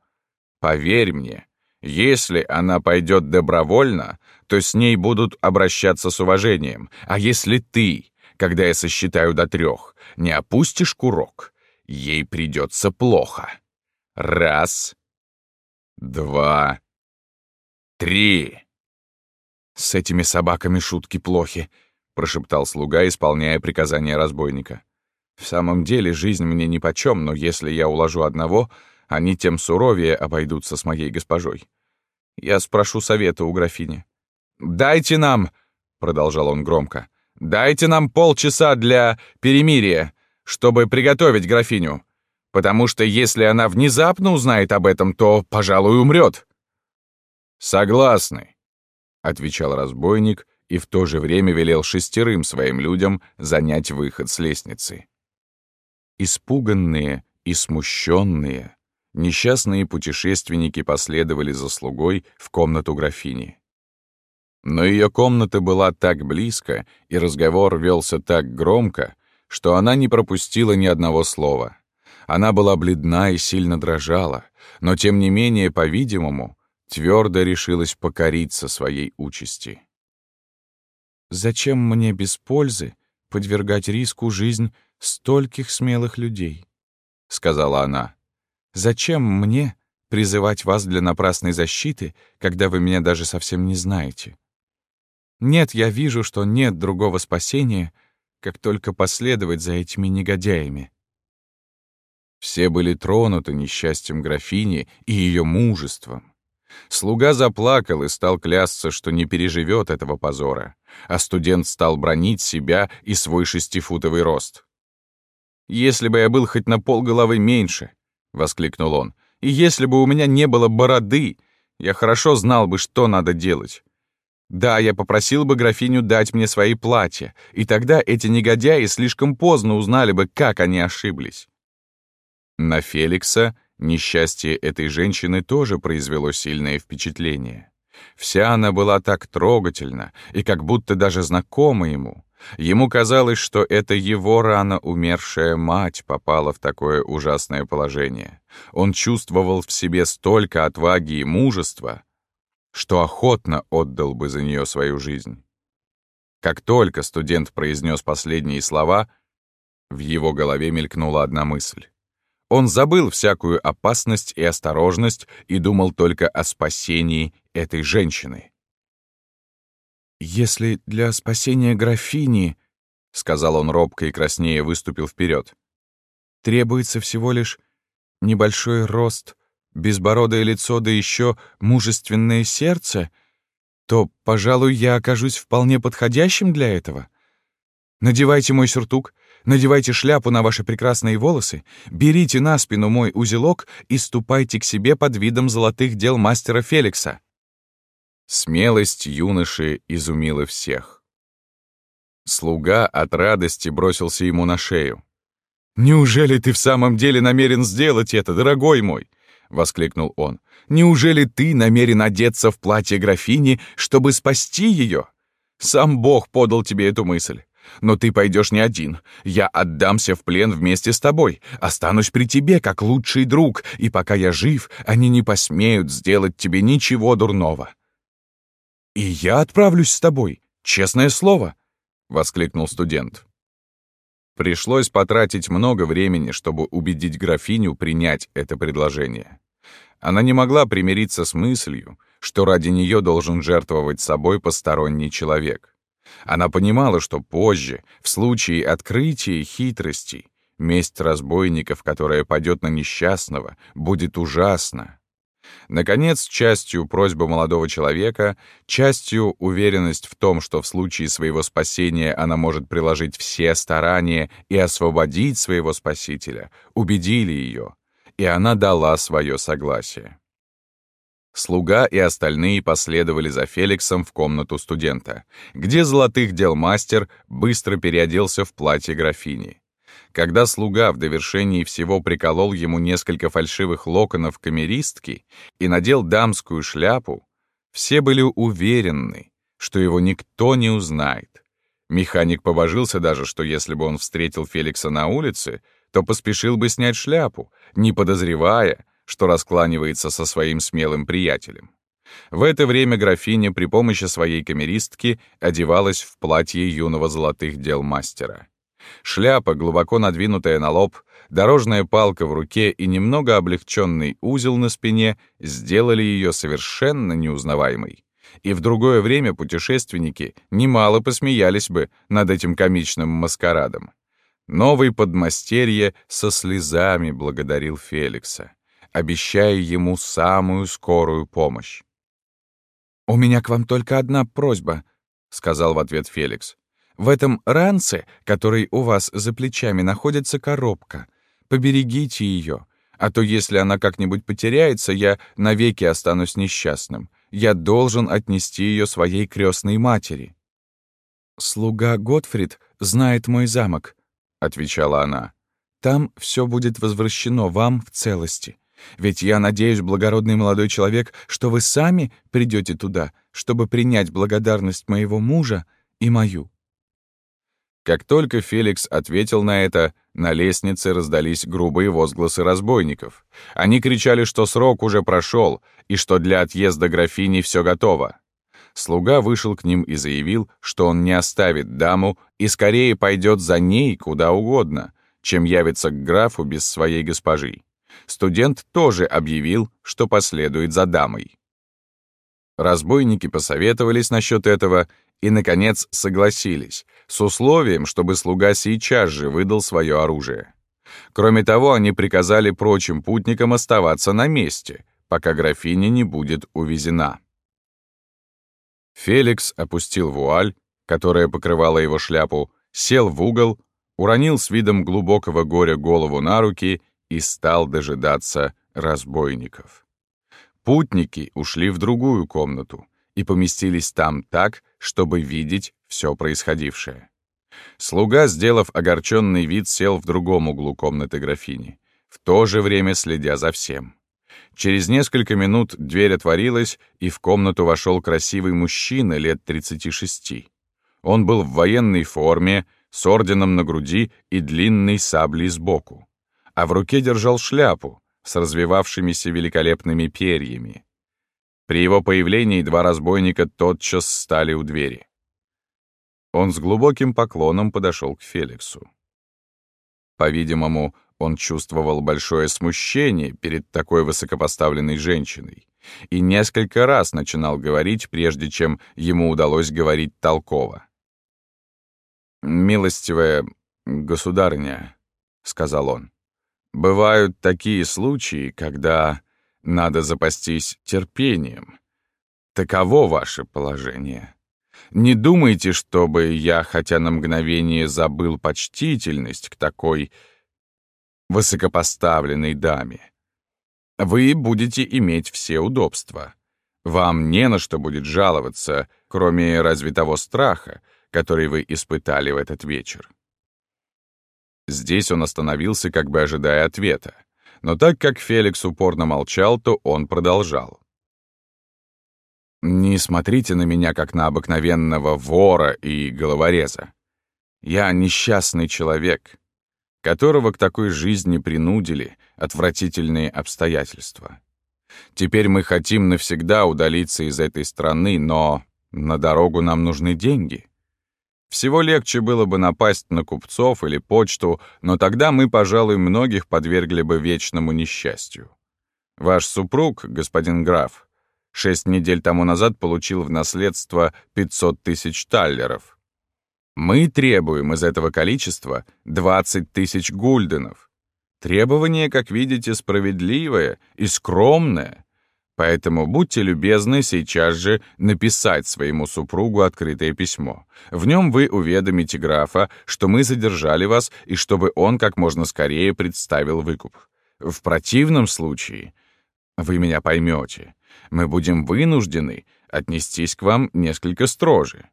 Поверь мне, если она пойдет добровольно, то с ней будут обращаться с уважением. А если ты, когда я сосчитаю до трех, не опустишь курок, ей придется плохо. Раз, два, три. «С этими собаками шутки плохи», — прошептал слуга, исполняя приказания разбойника. «В самом деле жизнь мне нипочем, но если я уложу одного, они тем суровее обойдутся с моей госпожой. Я спрошу совета у графини. «Дайте нам», — продолжал он громко, «дайте нам полчаса для перемирия, чтобы приготовить графиню, потому что если она внезапно узнает об этом, то, пожалуй, умрет». «Согласны», — отвечал разбойник и в то же время велел шестерым своим людям занять выход с лестницы. Испуганные и смущенные, несчастные путешественники последовали за слугой в комнату графини. Но ее комната была так близко, и разговор велся так громко, что она не пропустила ни одного слова. Она была бледна и сильно дрожала, но, тем не менее, по-видимому, твердо решилась покориться своей участи. «Зачем мне без пользы подвергать риску жизнь стольких смелых людей?» — сказала она. «Зачем мне призывать вас для напрасной защиты, когда вы меня даже совсем не знаете?» Нет, я вижу, что нет другого спасения, как только последовать за этими негодяями. Все были тронуты несчастьем графини и ее мужеством. Слуга заплакал и стал клясться, что не переживет этого позора, а студент стал бронить себя и свой шестифутовый рост. «Если бы я был хоть на полголовы меньше», — воскликнул он, «и если бы у меня не было бороды, я хорошо знал бы, что надо делать. Да, я попросил бы графиню дать мне свои платья, и тогда эти негодяи слишком поздно узнали бы, как они ошиблись. На Феликса несчастье этой женщины тоже произвело сильное впечатление. Вся она была так трогательна и как будто даже знакома ему. Ему казалось, что это его рано умершая мать попала в такое ужасное положение. Он чувствовал в себе столько отваги и мужества, что охотно отдал бы за нее свою жизнь. Как только студент произнес последние слова, в его голове мелькнула одна мысль. Он забыл всякую опасность и осторожность и думал только о спасении этой женщины. «Если для спасения графини, — сказал он робко и краснее выступил вперед, — требуется всего лишь небольшой рост, безбородое лицо да еще мужественное сердце, то, пожалуй, я окажусь вполне подходящим для этого. Надевайте мой сюртук, надевайте шляпу на ваши прекрасные волосы, берите на спину мой узелок и ступайте к себе под видом золотых дел мастера Феликса. Смелость юноши изумила всех. Слуга от радости бросился ему на шею. «Неужели ты в самом деле намерен сделать это, дорогой мой?» — воскликнул он. «Неужели ты намерен одеться в платье графини, чтобы спасти ее? Сам Бог подал тебе эту мысль. Но ты пойдешь не один. Я отдамся в плен вместе с тобой, останусь при тебе как лучший друг, и пока я жив, они не посмеют сделать тебе ничего дурного. «И я отправлюсь с тобой, честное слово!» — воскликнул студент. Пришлось потратить много времени, чтобы убедить графиню принять это предложение. Она не могла примириться с мыслью, что ради нее должен жертвовать собой посторонний человек. Она понимала, что позже, в случае открытия хитростей, месть разбойников, которая падет на несчастного, будет ужасна. Наконец, частью просьба молодого человека, частью уверенность в том, что в случае своего спасения она может приложить все старания и освободить своего спасителя, убедили ее, и она дала свое согласие. Слуга и остальные последовали за Феликсом в комнату студента, где золотых дел мастер быстро переоделся в платье графини. Когда слуга в довершении всего приколол ему несколько фальшивых локонов камеристки и надел дамскую шляпу, все были уверены, что его никто не узнает. Механик побожился даже, что если бы он встретил Феликса на улице, то поспешил бы снять шляпу, не подозревая, что раскланивается со своим смелым приятелем. В это время графиня при помощи своей камеристки одевалась в платье юного золотых дел мастера. Шляпа, глубоко надвинутая на лоб, дорожная палка в руке и немного облегченный узел на спине сделали ее совершенно неузнаваемой. И в другое время путешественники немало посмеялись бы над этим комичным маскарадом. Новый подмастерье со слезами благодарил Феликса, обещая ему самую скорую помощь. «У меня к вам только одна просьба», — сказал в ответ Феликс. В этом ранце, который у вас за плечами, находится коробка. Поберегите ее, а то если она как-нибудь потеряется, я навеки останусь несчастным. Я должен отнести ее своей крестной матери». «Слуга Готфрид знает мой замок», — отвечала она. «Там все будет возвращено вам в целости. Ведь я надеюсь, благородный молодой человек, что вы сами придете туда, чтобы принять благодарность моего мужа и мою. Как только Феликс ответил на это, на лестнице раздались грубые возгласы разбойников. Они кричали, что срок уже прошел и что для отъезда графини все готово. Слуга вышел к ним и заявил, что он не оставит даму и скорее пойдет за ней куда угодно, чем явится к графу без своей госпожи. Студент тоже объявил, что последует за дамой. Разбойники посоветовались насчет этого и, наконец, согласились, с условием, чтобы слуга сейчас же выдал свое оружие. Кроме того, они приказали прочим путникам оставаться на месте, пока графиня не будет увезена. Феликс опустил вуаль, которая покрывала его шляпу, сел в угол, уронил с видом глубокого горя голову на руки и стал дожидаться разбойников. Путники ушли в другую комнату и поместились там так, чтобы видеть все происходившее. Слуга, сделав огорченный вид, сел в другом углу комнаты графини. в то же время следя за всем. Через несколько минут дверь отворилась, и в комнату вошел красивый мужчина лет 36. Он был в военной форме, с орденом на груди и длинной саблей сбоку, а в руке держал шляпу с развивавшимися великолепными перьями. При его появлении два разбойника тотчас стали у двери. Он с глубоким поклоном подошел к Феликсу. По-видимому, он чувствовал большое смущение перед такой высокопоставленной женщиной и несколько раз начинал говорить, прежде чем ему удалось говорить толково. «Милостивая государыня», — сказал он, — «бывают такие случаи, когда надо запастись терпением. Таково ваше положение. Не думайте, чтобы я хотя на мгновение забыл почтительность к такой высокопоставленной даме. Вы будете иметь все удобства. Вам не на что будет жаловаться, кроме разве того страха, который вы испытали в этот вечер. Здесь он остановился, как бы ожидая ответа. Но так как Феликс упорно молчал, то он продолжал. «Не смотрите на меня, как на обыкновенного вора и головореза. Я несчастный человек, которого к такой жизни принудили отвратительные обстоятельства. Теперь мы хотим навсегда удалиться из этой страны, но на дорогу нам нужны деньги. Всего легче было бы напасть на купцов или почту, но тогда мы, пожалуй, многих подвергли бы вечному несчастью. Ваш супруг, господин граф, шесть недель тому назад получил в наследство 500 тысяч таллеров. Мы требуем из этого количества 20 тысяч гульденов. Требование, как видите, справедливое и скромное, Поэтому будьте любезны сейчас же написать своему супругу открытое письмо. В нем вы уведомите графа, что мы задержали вас и чтобы он как можно скорее представил выкуп. В противном случае, вы меня поймете, мы будем вынуждены отнестись к вам несколько строже.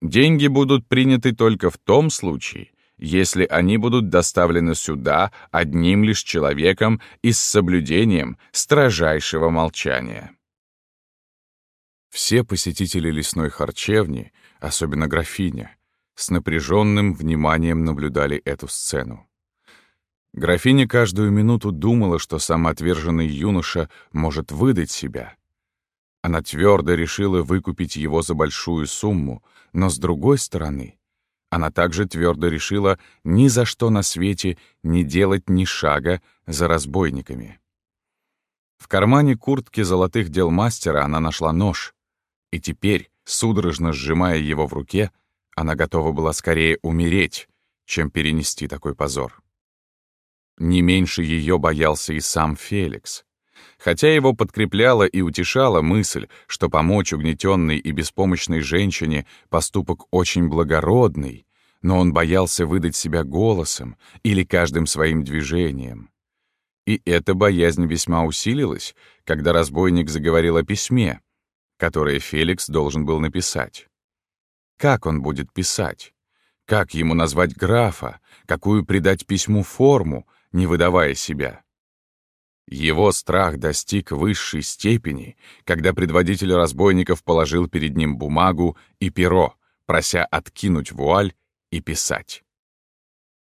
Деньги будут приняты только в том случае, если они будут доставлены сюда одним лишь человеком и с соблюдением строжайшего молчания. Все посетители лесной харчевни, особенно графиня, с напряженным вниманием наблюдали эту сцену. Графиня каждую минуту думала, что самоотверженный юноша может выдать себя. Она твердо решила выкупить его за большую сумму, но, с другой стороны, она также твердо решила ни за что на свете не делать ни шага за разбойниками. В кармане куртки золотых дел мастера она нашла нож, и теперь, судорожно сжимая его в руке, она готова была скорее умереть, чем перенести такой позор. Не меньше ее боялся и сам Феликс хотя его подкрепляла и утешала мысль, что помочь угнетенной и беспомощной женщине — поступок очень благородный, но он боялся выдать себя голосом или каждым своим движением. И эта боязнь весьма усилилась, когда разбойник заговорил о письме, которое Феликс должен был написать. Как он будет писать? Как ему назвать графа? Какую придать письму форму, не выдавая себя? Его страх достиг высшей степени, когда предводитель разбойников положил перед ним бумагу и перо, прося откинуть вуаль и писать.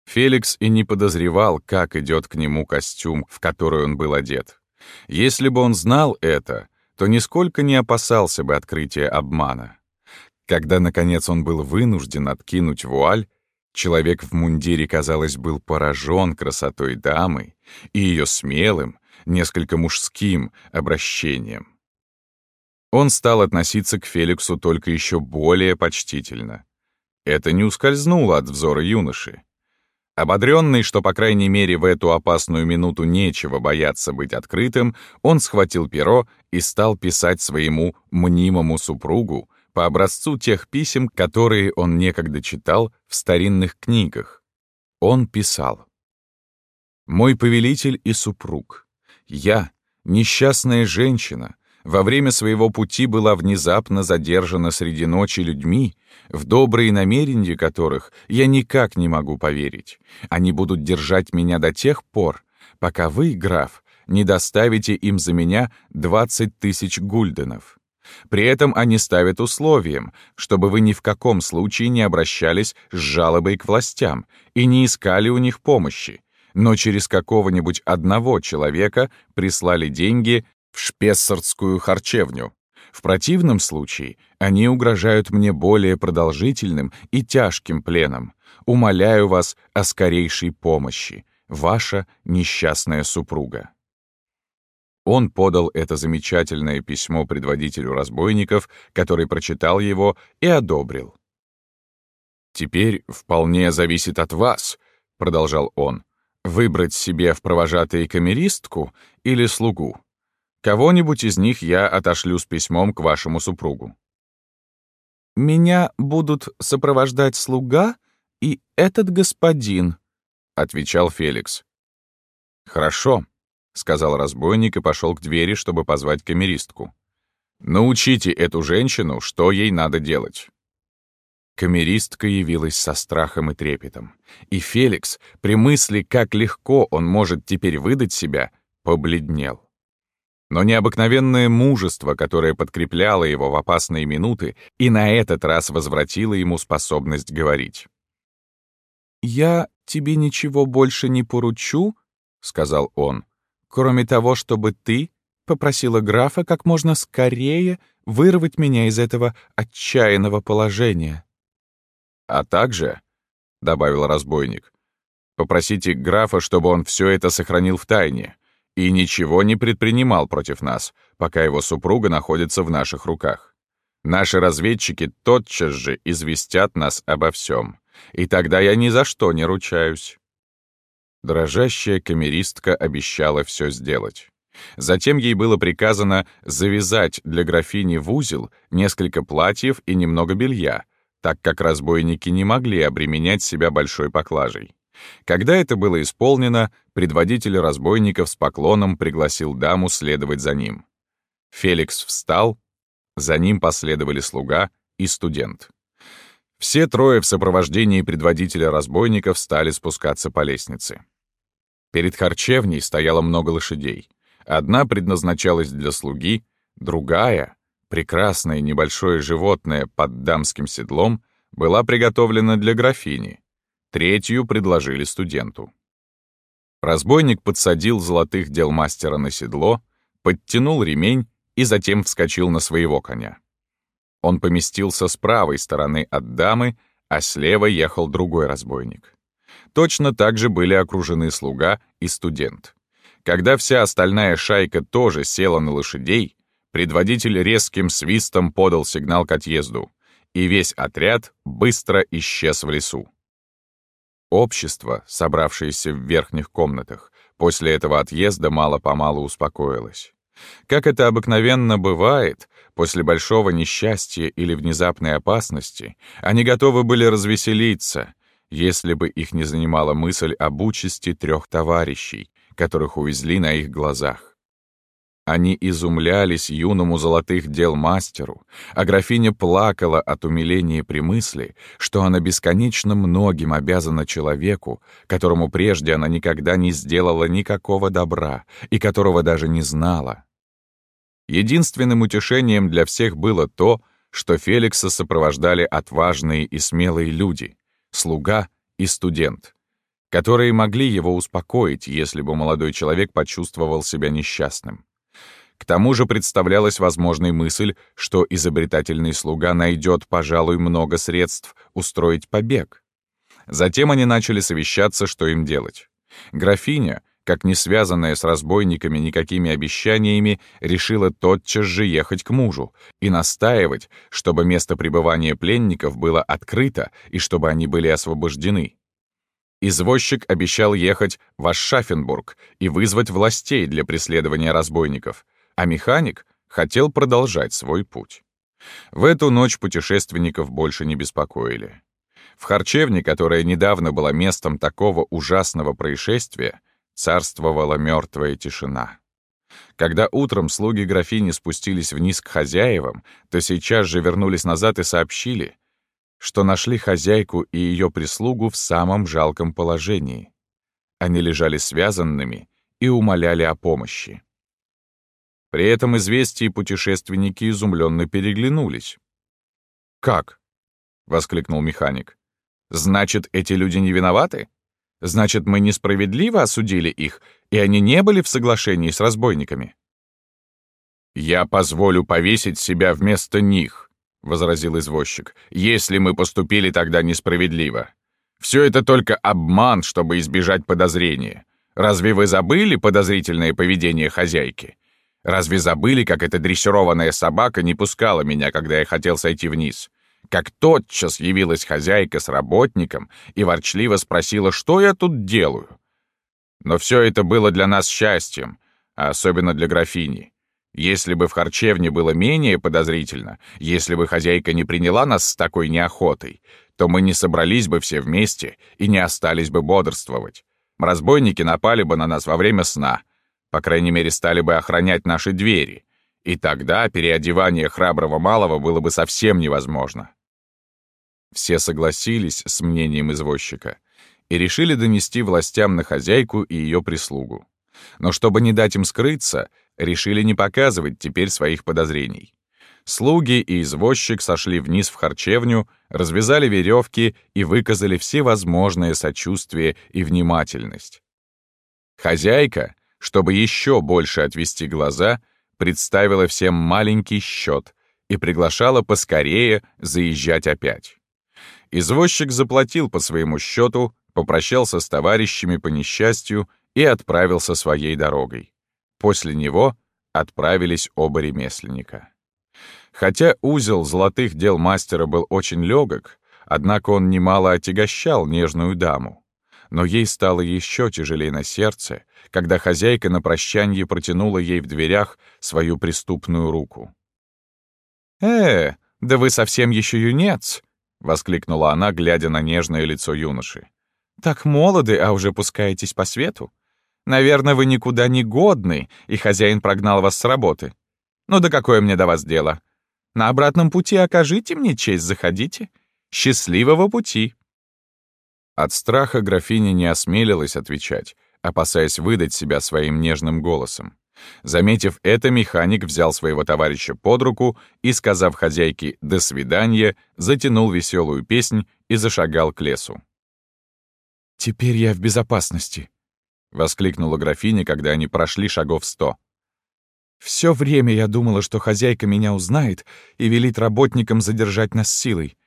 Феликс и не подозревал, как идет к нему костюм, в который он был одет. Если бы он знал это, то нисколько не опасался бы открытия обмана. Когда, наконец, он был вынужден откинуть вуаль, человек в мундире, казалось, был поражен красотой дамы и ее смелым, несколько мужским обращением. Он стал относиться к Феликсу только еще более почтительно. Это не ускользнуло от взора юноши. Ободренный, что, по крайней мере, в эту опасную минуту нечего бояться быть открытым, он схватил перо и стал писать своему мнимому супругу по образцу тех писем, которые он некогда читал в старинных книгах. Он писал. «Мой повелитель и супруг, я, несчастная женщина, во время своего пути была внезапно задержана среди ночи людьми, в добрые намерения которых я никак не могу поверить. Они будут держать меня до тех пор, пока вы, граф, не доставите им за меня 20 тысяч гульденов. При этом они ставят условием, чтобы вы ни в каком случае не обращались с жалобой к властям и не искали у них помощи, но через какого-нибудь одного человека прислали деньги в Шпессардскую харчевню. В противном случае они угрожают мне более продолжительным и тяжким пленом. Умоляю вас о скорейшей помощи. Ваша несчастная супруга. Он подал это замечательное письмо предводителю разбойников, который прочитал его и одобрил. «Теперь вполне зависит от вас», — продолжал он, «выбрать себе в провожатые камеристку или слугу. Кого-нибудь из них я отошлю с письмом к вашему супругу». «Меня будут сопровождать слуга и этот господин», — отвечал Феликс. «Хорошо», — сказал разбойник и пошел к двери, чтобы позвать камеристку. «Научите эту женщину, что ей надо делать». Камеристка явилась со страхом и трепетом, и Феликс, при мысли, как легко он может теперь выдать себя, побледнел. Но необыкновенное мужество, которое подкрепляло его в опасные минуты, и на этот раз возвратило ему способность говорить. «Я тебе ничего больше не поручу», — сказал он, «кроме того, чтобы ты попросила графа как можно скорее вырвать меня из этого отчаянного положения». «А также», — добавил разбойник, «попросите графа, чтобы он все это сохранил в тайне, и ничего не предпринимал против нас, пока его супруга находится в наших руках. Наши разведчики тотчас же известят нас обо всем, и тогда я ни за что не ручаюсь». Дрожащая камеристка обещала все сделать. Затем ей было приказано завязать для графини в узел несколько платьев и немного белья, так как разбойники не могли обременять себя большой поклажей. Когда это было исполнено, предводитель разбойников с поклоном пригласил даму следовать за ним. Феликс встал, за ним последовали слуга и студент. Все трое в сопровождении предводителя разбойников стали спускаться по лестнице. Перед харчевней стояло много лошадей. Одна предназначалась для слуги, другая, прекрасное небольшое животное под дамским седлом, была приготовлена для графини, Третью предложили студенту. Разбойник подсадил золотых дел мастера на седло, подтянул ремень и затем вскочил на своего коня. Он поместился с правой стороны от дамы, а слева ехал другой разбойник. Точно так же были окружены слуга и студент. Когда вся остальная шайка тоже села на лошадей, предводитель резким свистом подал сигнал к отъезду, и весь отряд быстро исчез в лесу. Общество, собравшееся в верхних комнатах, после этого отъезда мало-помалу успокоилось. Как это обыкновенно бывает, после большого несчастья или внезапной опасности, они готовы были развеселиться, если бы их не занимала мысль об участи трех товарищей, которых увезли на их глазах. Они изумлялись юному золотых дел мастеру, а графиня плакала от умиления при мысли, что она бесконечно многим обязана человеку, которому прежде она никогда не сделала никакого добра и которого даже не знала. Единственным утешением для всех было то, что Феликса сопровождали отважные и смелые люди, слуга и студент, которые могли его успокоить, если бы молодой человек почувствовал себя несчастным. К тому же представлялась возможной мысль, что изобретательный слуга найдет, пожалуй, много средств устроить побег. Затем они начали совещаться, что им делать. Графиня, как не связанная с разбойниками никакими обещаниями, решила тотчас же ехать к мужу и настаивать, чтобы место пребывания пленников было открыто и чтобы они были освобождены. Извозчик обещал ехать в Ашшафенбург и вызвать властей для преследования разбойников — а механик хотел продолжать свой путь. В эту ночь путешественников больше не беспокоили. В харчевне, которая недавно была местом такого ужасного происшествия, царствовала мертвая тишина. Когда утром слуги графини спустились вниз к хозяевам, то сейчас же вернулись назад и сообщили, что нашли хозяйку и ее прислугу в самом жалком положении. Они лежали связанными и умоляли о помощи. При этом известие путешественники изумленно переглянулись. «Как?» — воскликнул механик. «Значит, эти люди не виноваты? Значит, мы несправедливо осудили их, и они не были в соглашении с разбойниками?» «Я позволю повесить себя вместо них», — возразил извозчик, «если мы поступили тогда несправедливо. Все это только обман, чтобы избежать подозрения. Разве вы забыли подозрительное поведение хозяйки? Разве забыли, как эта дрессированная собака не пускала меня, когда я хотел сойти вниз? Как тотчас явилась хозяйка с работником и ворчливо спросила, что я тут делаю? Но все это было для нас счастьем, а особенно для графини. Если бы в харчевне было менее подозрительно, если бы хозяйка не приняла нас с такой неохотой, то мы не собрались бы все вместе и не остались бы бодрствовать. Разбойники напали бы на нас во время сна, по крайней мере, стали бы охранять наши двери, и тогда переодевание храброго малого было бы совсем невозможно. Все согласились с мнением извозчика и решили донести властям на хозяйку и ее прислугу. Но чтобы не дать им скрыться, решили не показывать теперь своих подозрений. Слуги и извозчик сошли вниз в харчевню, развязали веревки и выказали всевозможное сочувствие и внимательность. Хозяйка, чтобы еще больше отвести глаза, представила всем маленький счет и приглашала поскорее заезжать опять. Извозчик заплатил по своему счету, попрощался с товарищами по несчастью и отправился своей дорогой. После него отправились оба ремесленника. Хотя узел золотых дел мастера был очень легок, однако он немало отягощал нежную даму. Но ей стало еще тяжелее на сердце, когда хозяйка на прощанье протянула ей в дверях свою преступную руку. «Э, да вы совсем еще юнец!» — воскликнула она, глядя на нежное лицо юноши. «Так молоды, а уже пускаетесь по свету? Наверное, вы никуда не годны, и хозяин прогнал вас с работы. Ну да какое мне до вас дело? На обратном пути окажите мне честь, заходите. Счастливого пути!» От страха графиня не осмелилась отвечать, опасаясь выдать себя своим нежным голосом. Заметив это, механик взял своего товарища под руку и, сказав хозяйке «до свидания», затянул веселую песнь и зашагал к лесу. «Теперь я в безопасности», — воскликнула графиня, когда они прошли шагов сто. «Все время я думала, что хозяйка меня узнает и велит работникам задержать нас силой.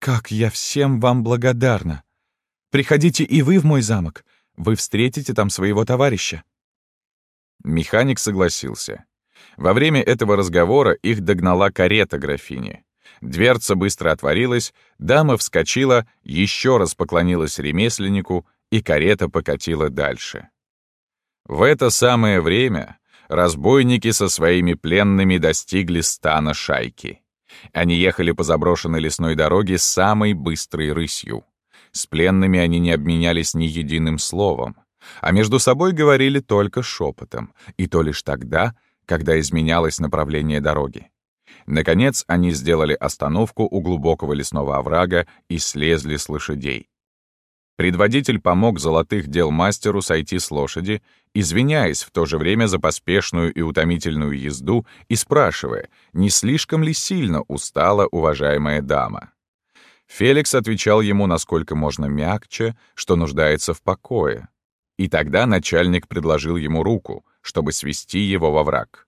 Как я всем вам благодарна!» Приходите и вы в мой замок. Вы встретите там своего товарища». Механик согласился. Во время этого разговора их догнала карета графини. Дверца быстро отворилась, дама вскочила, еще раз поклонилась ремесленнику, и карета покатила дальше. В это самое время разбойники со своими пленными достигли стана шайки. Они ехали по заброшенной лесной дороге самой быстрой рысью. С пленными они не обменялись ни единым словом, а между собой говорили только шепотом, и то лишь тогда, когда изменялось направление дороги. Наконец они сделали остановку у глубокого лесного оврага и слезли с лошадей. Предводитель помог золотых дел мастеру сойти с лошади, извиняясь в то же время за поспешную и утомительную езду и спрашивая, не слишком ли сильно устала уважаемая дама. Феликс отвечал ему насколько можно мягче, что нуждается в покое. И тогда начальник предложил ему руку, чтобы свести его во враг.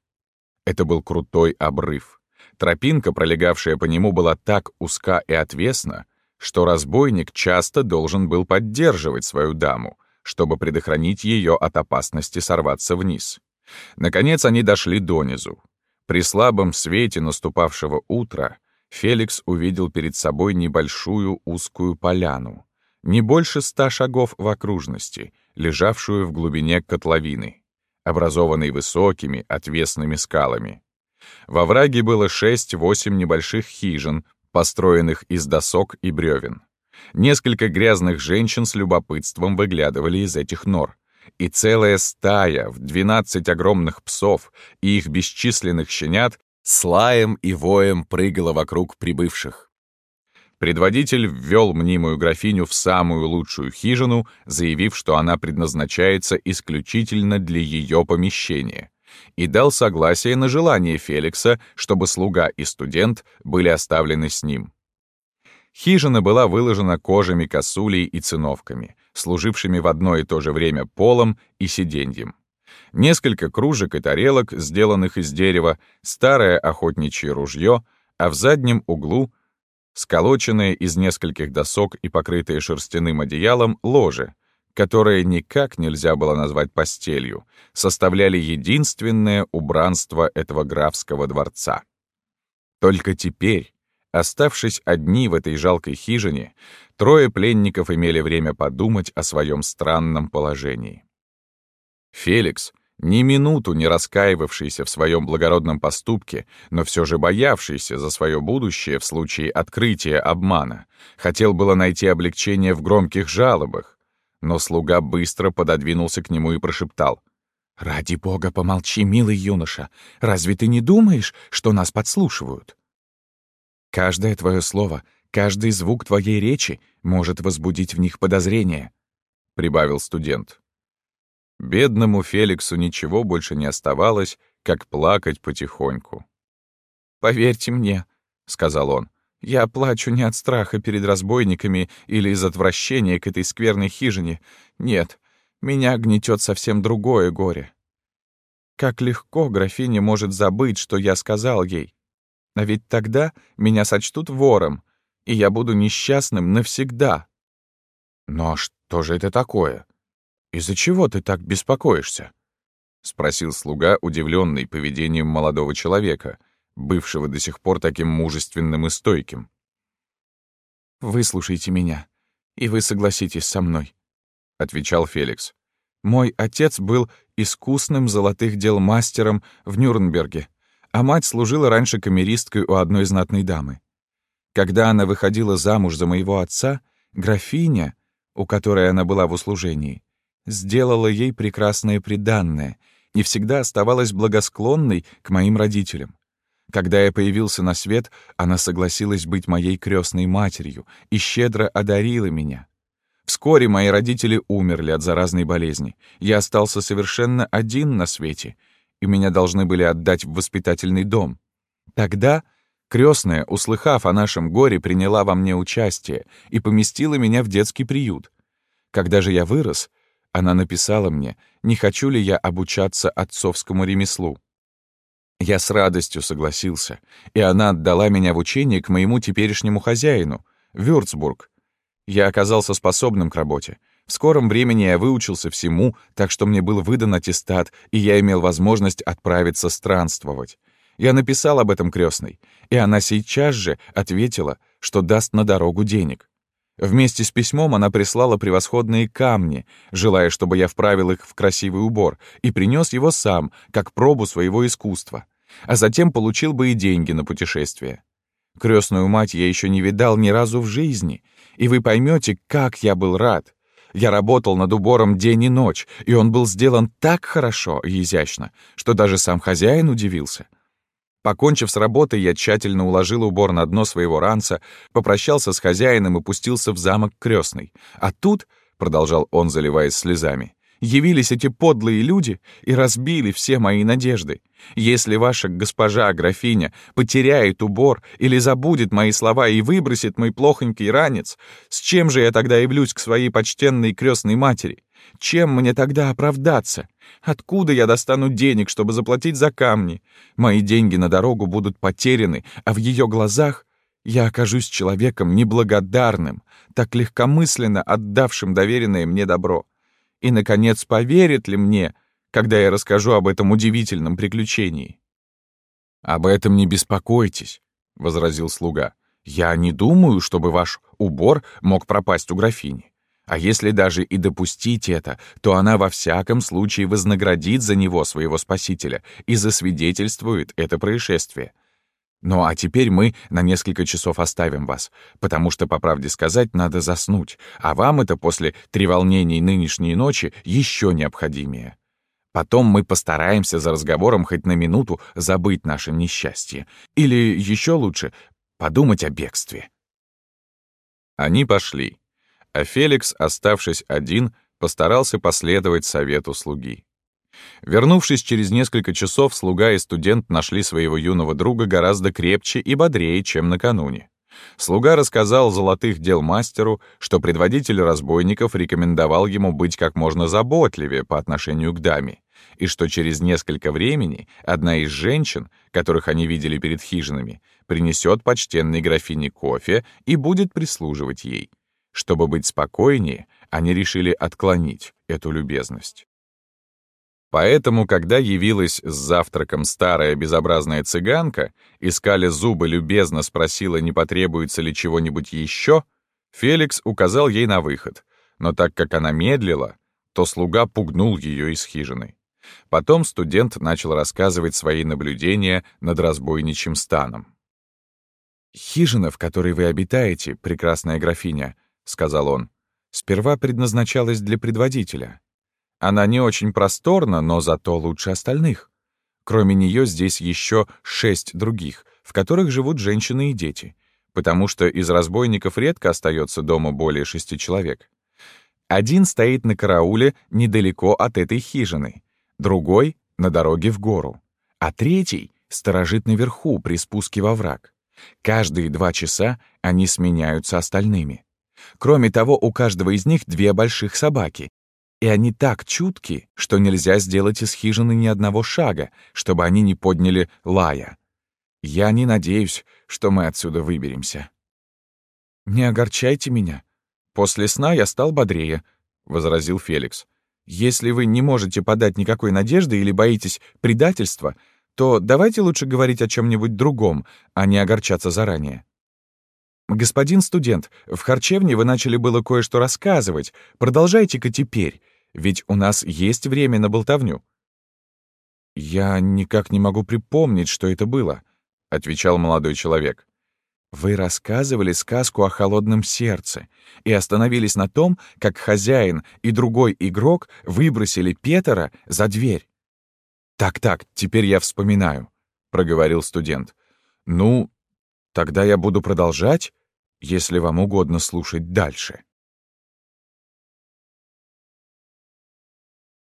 Это был крутой обрыв. Тропинка, пролегавшая по нему, была так узка и отвесна, что разбойник часто должен был поддерживать свою даму, чтобы предохранить ее от опасности сорваться вниз. Наконец они дошли донизу. При слабом свете наступавшего утра Феликс увидел перед собой небольшую узкую поляну, не больше ста шагов в окружности, лежавшую в глубине котловины, образованной высокими отвесными скалами. Во враге было шесть-восемь небольших хижин, построенных из досок и бревен. Несколько грязных женщин с любопытством выглядывали из этих нор, и целая стая в двенадцать огромных псов и их бесчисленных щенят с лаем и воем прыгала вокруг прибывших. Предводитель ввел мнимую графиню в самую лучшую хижину, заявив, что она предназначается исключительно для ее помещения, и дал согласие на желание Феликса, чтобы слуга и студент были оставлены с ним. Хижина была выложена кожами косулей и циновками, служившими в одно и то же время полом и сиденьем. Несколько кружек и тарелок, сделанных из дерева, старое охотничье ружье, а в заднем углу — сколоченное из нескольких досок и покрытое шерстяным одеялом ложе, которое никак нельзя было назвать постелью, составляли единственное убранство этого графского дворца. Только теперь, Оставшись одни в этой жалкой хижине, трое пленников имели время подумать о своем странном положении. Феликс, ни минуту не раскаивавшийся в своем благородном поступке, но все же боявшийся за свое будущее в случае открытия обмана, хотел было найти облегчение в громких жалобах, но слуга быстро пододвинулся к нему и прошептал. «Ради бога, помолчи, милый юноша. Разве ты не думаешь, что нас подслушивают?» Каждое твое слово, каждый звук твоей речи может возбудить в них подозрение», — прибавил студент. Бедному Феликсу ничего больше не оставалось, как плакать потихоньку. «Поверьте мне», — сказал он, — «я плачу не от страха перед разбойниками или из отвращения к этой скверной хижине. Нет, меня гнетет совсем другое горе. Как легко графиня может забыть, что я сказал ей. А ведь тогда меня сочтут вором, и я буду несчастным навсегда. Но что же это такое? Из-за чего ты так беспокоишься? Спросил слуга, удивленный поведением молодого человека, бывшего до сих пор таким мужественным и стойким. «Выслушайте меня, и вы согласитесь со мной», — отвечал Феликс. «Мой отец был искусным золотых дел мастером в Нюрнберге, а мать служила раньше камеристкой у одной знатной дамы. Когда она выходила замуж за моего отца, графиня, у которой она была в услужении, сделала ей прекрасное приданное и всегда оставалась благосклонной к моим родителям. Когда я появился на свет, она согласилась быть моей крестной матерью и щедро одарила меня. Вскоре мои родители умерли от заразной болезни. Я остался совершенно один на свете — и меня должны были отдать в воспитательный дом. Тогда крестная, услыхав о нашем горе, приняла во мне участие и поместила меня в детский приют. Когда же я вырос, она написала мне, не хочу ли я обучаться отцовскому ремеслу. Я с радостью согласился, и она отдала меня в учение к моему теперешнему хозяину, Вюрцбург. Я оказался способным к работе, в скором времени я выучился всему, так что мне был выдан аттестат, и я имел возможность отправиться странствовать. Я написал об этом крестной, и она сейчас же ответила, что даст на дорогу денег. Вместе с письмом она прислала превосходные камни, желая, чтобы я вправил их в красивый убор, и принес его сам, как пробу своего искусства. А затем получил бы и деньги на путешествие. Крестную мать я еще не видал ни разу в жизни, и вы поймете, как я был рад. Я работал над убором день и ночь, и он был сделан так хорошо и изящно, что даже сам хозяин удивился. Покончив с работой, я тщательно уложил убор на дно своего ранца, попрощался с хозяином и пустился в замок крестный. А тут, — продолжал он, заливаясь слезами, явились эти подлые люди и разбили все мои надежды. Если ваша госпожа, графиня, потеряет убор или забудет мои слова и выбросит мой плохонький ранец, с чем же я тогда явлюсь к своей почтенной крестной матери? Чем мне тогда оправдаться? Откуда я достану денег, чтобы заплатить за камни? Мои деньги на дорогу будут потеряны, а в ее глазах я окажусь человеком неблагодарным, так легкомысленно отдавшим доверенное мне добро. И, наконец, поверит ли мне, когда я расскажу об этом удивительном приключении. «Об этом не беспокойтесь», — возразил слуга. «Я не думаю, чтобы ваш убор мог пропасть у графини. А если даже и допустить это, то она во всяком случае вознаградит за него своего спасителя и засвидетельствует это происшествие. Ну а теперь мы на несколько часов оставим вас, потому что, по правде сказать, надо заснуть, а вам это после треволнений нынешней ночи еще необходимее. Потом мы постараемся за разговором хоть на минуту забыть наше несчастье. Или еще лучше — подумать о бегстве. Они пошли, а Феликс, оставшись один, постарался последовать совету слуги. Вернувшись через несколько часов, слуга и студент нашли своего юного друга гораздо крепче и бодрее, чем накануне. Слуга рассказал золотых дел мастеру, что предводитель разбойников рекомендовал ему быть как можно заботливее по отношению к даме, и что через несколько времени одна из женщин, которых они видели перед хижинами, принесет почтенной графине кофе и будет прислуживать ей. Чтобы быть спокойнее, они решили отклонить эту любезность. Поэтому, когда явилась с завтраком старая безобразная цыганка, искали зубы любезно спросила, не потребуется ли чего-нибудь еще, Феликс указал ей на выход, но так как она медлила, то слуга пугнул ее из хижины. Потом студент начал рассказывать свои наблюдения над разбойничьим станом. «Хижина, в которой вы обитаете, прекрасная графиня», — сказал он, — «сперва предназначалась для предводителя». Она не очень просторна, но зато лучше остальных. Кроме нее здесь еще шесть других, в которых живут женщины и дети, потому что из разбойников редко остается дома более шести человек. Один стоит на карауле недалеко от этой хижины, другой — на дороге в гору, а третий сторожит наверху при спуске во враг. Каждые два часа они сменяются остальными. Кроме того, у каждого из них две больших собаки, и они так чутки, что нельзя сделать из хижины ни одного шага, чтобы они не подняли лая. Я не надеюсь, что мы отсюда выберемся. «Не огорчайте меня. После сна я стал бодрее», — возразил Феликс. «Если вы не можете подать никакой надежды или боитесь предательства, то давайте лучше говорить о чем нибудь другом, а не огорчаться заранее». «Господин студент, в харчевне вы начали было кое-что рассказывать. Продолжайте-ка теперь, ведь у нас есть время на болтовню». «Я никак не могу припомнить, что это было», — отвечал молодой человек. «Вы рассказывали сказку о холодном сердце и остановились на том, как хозяин и другой игрок выбросили Петера за дверь». «Так-так, теперь я вспоминаю», — проговорил студент. «Ну, Тогда я буду продолжать, если вам угодно слушать дальше.